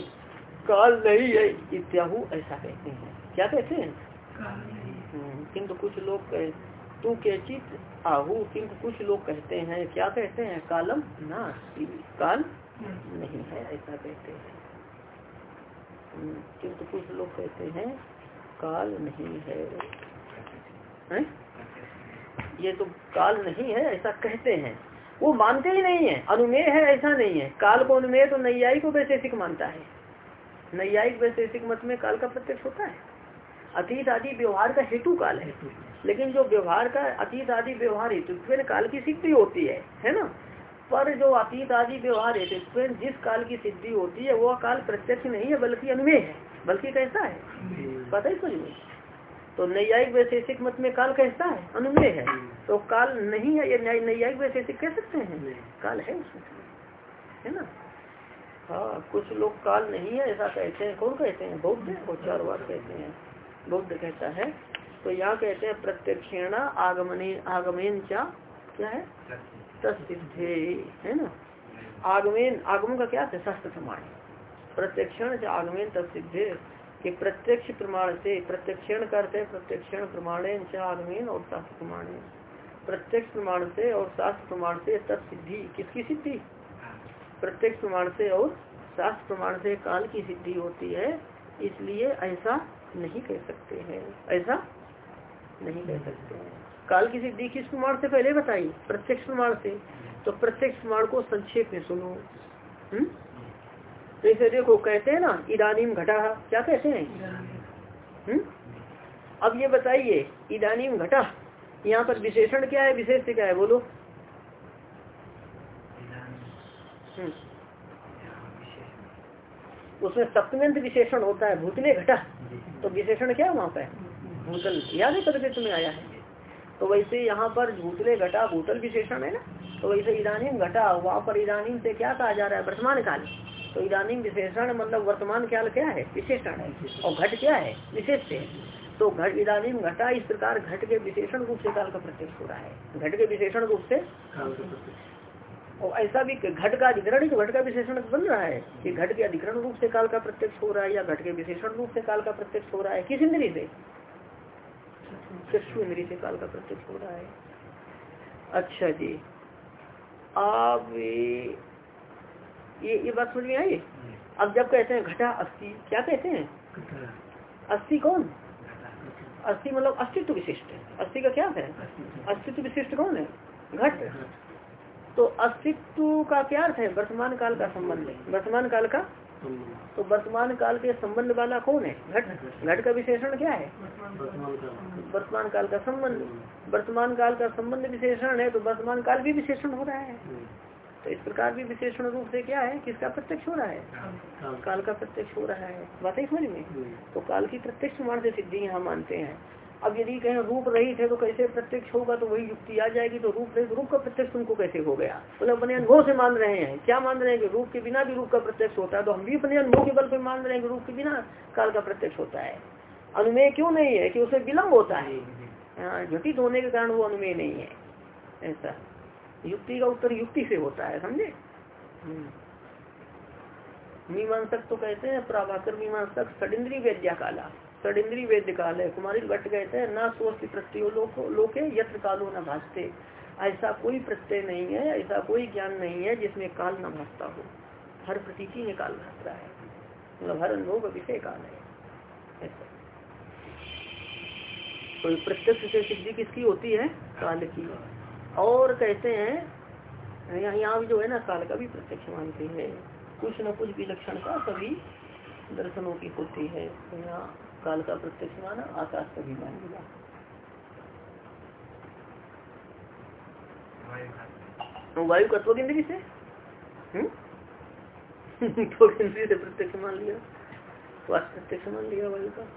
काल नहीं है इत्याहू ऐसा कहते हैं। क्या कहते हैं? हम्म, किंतु कुछ लोग तू के चित्त आहू किंतु कुछ लोग कहते हैं क्या कहते हैं? कालम? ना काल नहीं है ऐसा कहते हैं। हम्म, किंतु कुछ लोग कहते हैं काल नहीं है, है? ये तो काल नहीं है ऐसा कहते हैं। वो मानते ही नहीं है। अनुमेय है, ऐसा नहीं है। काल को अनुमेय तो नैयायिक को वैशेषिक मानता है। नैयायिक, वैशेषिक मत में काल का प्रत्यक्ष होता है। अतीत आदि व्यवहार का हेतु काल है। लेकिन जो व्यवहार का अतीत आदि व्यवहार हेतु काल की सिद्धि होती है है ना? पर जो अतीत आदि व्यवहार हेतु जिस काल की सिद्धि होती है वो काल प्रत्यक्ष नहीं है, बल्कि अनुमेय है। बल्कि कैसा है? पता ही समझ तो नैयायिक वैशेषिक मत में काल कैसा है? अनुमेय है। तो काल नहीं है ये नैयायिक वैशेषिक कह सकते हैं? काल है उसमें। है ना? हाँ कुछ लोग काल नहीं है ऐसा कहते हैं। कौन कहते हैं? बौद्ध और चार बार कहते हैं। बौद्ध कहता है। तो यहाँ कहते हैं प्रत्यक्षेण आगमने आगमेन क्या क्या है? तस्सिद्धे है ना? आगमेन आगमन का क्या है? शास्त्र प्रमाण। प्रत्यक्षण आगमेन तस्सिद्धे कि प्रत्यक्ष प्रमाण से, प्रत्यक्षण करते, प्रत्यक्षण प्रमाण आगमेन और शास्त्र प्रमाण। प्रत्यक्ष प्रमाण से और शास्त्र प्रमाण से तत्सिद्धि किसकी सिद्धि? प्रत्यक्ष प्रमाण से और शास्त्र प्रमाण से काल की सिद्धि होती है, इसलिए ऐसा नहीं कह सकते हैं। ऐसा नहीं कह सकते हैं। काल की सिद्धि किस प्रमाण से पहले बताई? प्रत्यक्ष प्रमाण से। तो प्रत्यक्ष प्रमाण को संक्षेप में सुनो। हम्म? तो इसे देखो कहते हैं ना इदानीम घटा क्या कहते हैं? हम्म? अब ये बताइए इदानीम घटा यहाँ पर विशेषण क्या है विशेष क्या है बोलो। हम्म। उसमें सप्तमंत विशेषण होता है भूतले घटा तो विशेषण क्या वहाँ पे? भूतल। याद है करके तुम्हें आया है? तो वैसे यहाँ पर भूतले घटा भूतल विशेषण है ना तो वैसे इधानीम घटा वहाँ पर इधानीम से क्या कहा जा रहा है वर्तमान काल। तो इधानीम विशेषण मतलब वर्तमान काल क्या है? विशेषण है। और घट क्या है? विशेष से तो घट इधानीम घटा इस प्रकार घट के विशेषण रूप से काल का प्रत्यक्ष हो रहा है। घट के विशेषण रूप से और ऐसा भी घट का अधिकरण ही तो घट का विशेषण बन रहा है कि घट के अधिकरण रूप से काल का प्रत्यक्ष हो रहा है या घट के विशेषण रूप से काल का प्रत्यक्ष हो रहा है। किस इंद्री से? चक्षु इंद्री से काल का प्रत्यक्ष हो रहा है। अच्छा जी। अब ये ये बात समझ में आई? अब जब कहते हैं घटा अस्थि क्या कहते हैं? अस्थि कौन? अस्थि मतलब अस्तित्व विशिष्ट अस्थि का क्या है? अस्तित्व विशिष्ट कौन है? घट। तो अस्तित्व का क्या अर्थ है? वर्तमान काल का संबंध। है वर्तमान काल का? तो वर्तमान काल के संबंध वाला कौन है? घट। घट का विशेषण क्या है? वर्तमान काल का संबंध। वर्तमान काल का संबंध विशेषण है तो वर्तमान काल भी विशेषण हो रहा है। तो इस प्रकार भी विशेषण रूप से क्या है किसका प्रत्यक्ष हो रहा है। काल का प्रत्यक्ष हो रहा है। बात है समझ में? तो काल की प्रत्यक्ष मान से सिद्धि यहाँ मानते हैं। अब यदि कहें रूप रहित है तो कैसे प्रत्यक्ष होगा तो वही युक्ति आ जाएगी। तो रूप रहित रूप का प्रत्यक्ष तुमको कैसे हो गया? मतलब अपने अनुभव से मान रहे हैं। क्या मान रहे हैं कि रूप के बिना भी रूप का प्रत्यक्ष होता है? तो हम भी अपने अनुभव के बल पर मान रहे हैं कि रूप के बिना काल का प्रत्यक्ष होता है। अनुमेय क्यों नहीं है कि उसे विलम्ब होता है? हाँ, घटित होने के कारण वो अनुमेय नहीं है। ऐसा। युक्ति का उत्तर युक्ति से होता है समझे? हम्म। मीमांसक तो कहते हैं प्राभाकर मीमांसक सडिंद्री वेद्या काला। षडिंद्री वेद्य काल है कुमारी भट्ट कहते हैं न सोच प्रत्यय लोके यत्र कालो न भाजते ऐसा कोई प्रत्यय नहीं है ऐसा कोई ज्ञान नहीं है जिसमें काल न भाजता हो। हर प्रतीति में काल भाजता है। मतलब हर अनुभव विषय काल है। ऐसा। तो प्रत्यक्ष से सिद्धि किसकी होती है? काल की। और कहते हैं, यहाँ जो है ना, काल का भी प्रत्यक्ष मानते हैं। कुछ न कुछ विलक्षण का सभी दर्शनों की होती है। तो यहाँ काल का प्रत्यक्ष माना आकाश का भी मान लिया। तो वायु का तो से? हम्म? से प्रत्यक्ष मान लिया। तो आज प्रत्यक्ष मान लिया वायु का।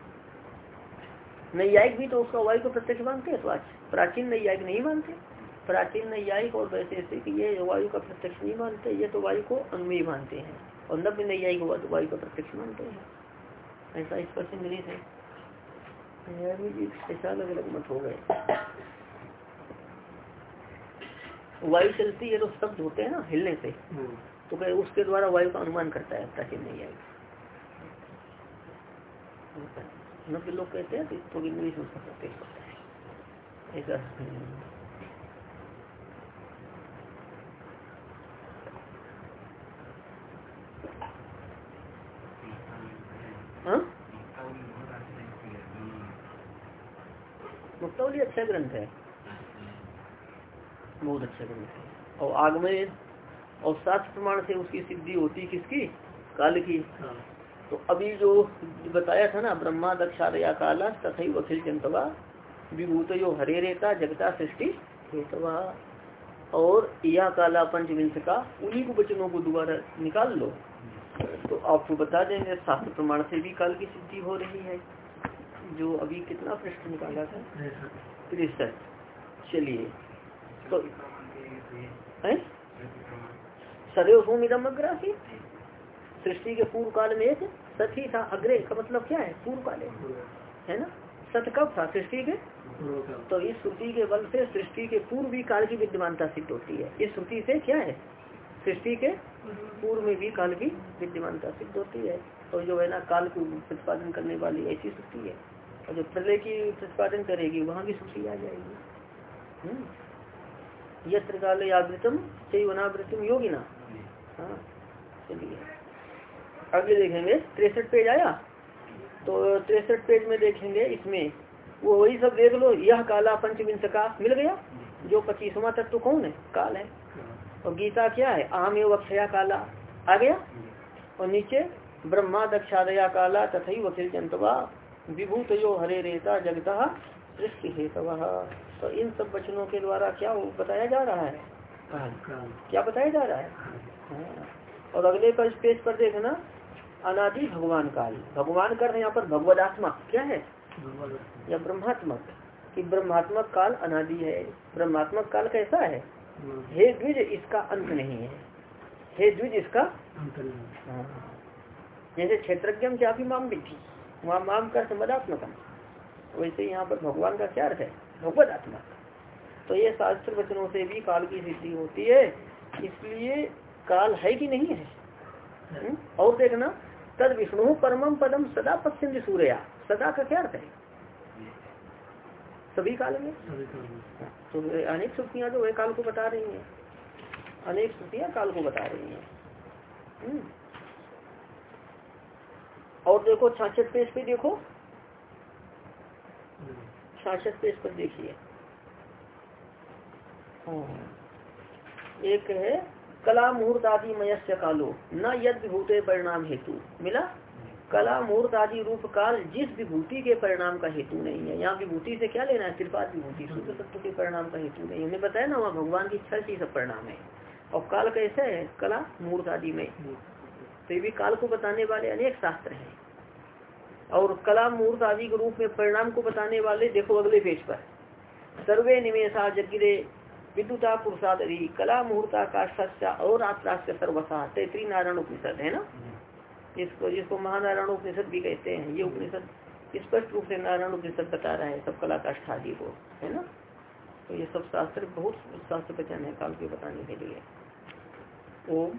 नैयायिक भी तो उसका वायु को प्रत्यक्ष मानते हैं तो आज प्राचीन नैयायिक नहीं मानते। प्राचीन नैयायिक और वैसे ऐसे कि ये वायु का प्रत्यक्ष नहीं मानते ये तो वायु को अनुमेय मानते हैं। और नब्बे नैयायिक हुआ तो वायु का प्रत्यक्ष मानते हैं। ऐसा स्पर्श इंद्रिय है। ऐसा अलग अलग मत हो गए। वायु चलती है तो शब्द होते हैं ना हिलने से। हम्म। तो कहे उसके द्वारा वायु का अनुमान करता है प्राचीन नहीं आएगा लोग कहते हैं तो इंग्लिश प्रत्येक होता है। ऐसा हाँ मुक्तावली अच्छा ग्रंथ है। बहुत अच्छा ग्रंथ है। और आगमय और शास्त्र प्रमाण से उसकी सिद्धि होती किसकी? काल की। हाँ। तो अभी जो बताया था ना ब्रह्मा दक्षादया काला तथा वकील जनतवा विभूत यो हरे रेता जगता सृष्टि हेतवा और यह काला पंचविंश का उन्हीं को वचनों को दोबारा निकाल लो। तो आपको बता देंगे शास्त्र प्रमाण से भी काल की सिद्धि हो रही है। जो अभी कितना पृष्ठ निकाला था? तिरसठ चलिए। तो सदैव होम इदम अग्रासी सृष्टि के पूर्व काल में एक सत ही था, अग्रे का मतलब क्या है? पूर्व काले है ना? सत कब था? सृष्टि के? तो इस श्रुति के बल से सृष्टि के पूर्व भी काल की विद्यमानता सिद्ध होती है। इस श्रुति से क्या है? सृष्टि के पूर्व में भी काल की विद्यमानता सिद्ध होती है। और जो है ना, काल को प्रतिपादन करने वाली ऐसी श्रुति है। और जो प्रलय की प्रतिपादन करेगी, वहाँ भी श्रुति आ जाएगी। हम्म। यत्र काल आवृतम चैवनावृतम योगी ना हाँ चलिए। आगे देखेंगे, तिरसठ पेज आया? तो तिरसठ पेज में देखेंगे, इसमें वो वही सब देख लो, यह काला पंचविंश का मिल गया? जो पच्चीसवा तत्व तो कौन है? काल है। और गीता क्या है? आम एवं अक्षया काला। आ गया? और नीचे ब्रह्मा दक्षादया काला तथा वकील जंतवा विभूत जो हरे रेता जगता सृष्टि हेतव तो इन सब वचनों के द्वारा क्या बताया जा रहा है? क्या बताया जा रहा है? हाँ। और अगले पर पेज पर देखना अनादि भगवान काल। भगवान कर यहाँ पर भगवदात्मक क्या है? या ब्रह्मात्मक। कि ब्रह्मात्मक काल अनादि है। ब्रह्मात्मक काल कैसा है? हे। द्विज इसका अंत नहीं है। हे द्विज इसका हाँ। जैसे क्षेत्रज्ञ क्या भी माम भी थी? वहाँ माम कर मदात्मक वैसे यहाँ पर भगवान का क्या अर्थ है? भगवत आत्मा तो ये शास्त्र वचनों से भी काल की सिद्धि होती है। इसलिए काल है कि नहीं है? हम्म? और देखना तद विष्णु परमम पदम सदा पश्चिम सूर्या। सदा का क्या अर्थ है? सभी काल में? तो अनेक श्रुतियाँ जो है काल को बता रही हैं। अनेक श्रुतियाँ काल को बता रही हैं। हम्म। और देखो छाछठ पेज पे देखो। छाछठ पेज पर देखिए। हाँ। एक है कला मुहूर्त आदि मयस्य कालो न यद विभूते परिणाम हेतु। मिला? कला मुहूर्त आदि रूप काल जिस विभूति के परिणाम का हेतु नहीं है। यहाँ विभूति से क्या लेना है? त्रिपाद विभूति शुद्ध तत्व के परिणाम का हेतु नहीं हमने बताया ना वहाँ भगवान की इच्छा से सब परिणाम है। और काल कैसे है? कला मुहूर्त आदि में तो भी काल को बताने वाले अनेक शास्त्र हैं। और कला मुहूर्त आदि के रूप में परिणाम को बताने वाले देखो अगले पेज पर। सर्वे निमेशा जगिरे विद्युता पुरुषादि कला मुहूर्ता का सच्चा और आत्रास्य सर्वसा तैतरी नारायण उपनिषद है ना? इसको, जिसको महानारायण उपनिषद भी कहते हैं। ये उपनिषद स्पष्ट रूप से नारायण उपनिषद बता रहा है, सब कला काष्ठा आदि को, है ना? तो ये सब शास्त्र, बहुत शास्त्र वचन है काल के बताने के लिए। ओम।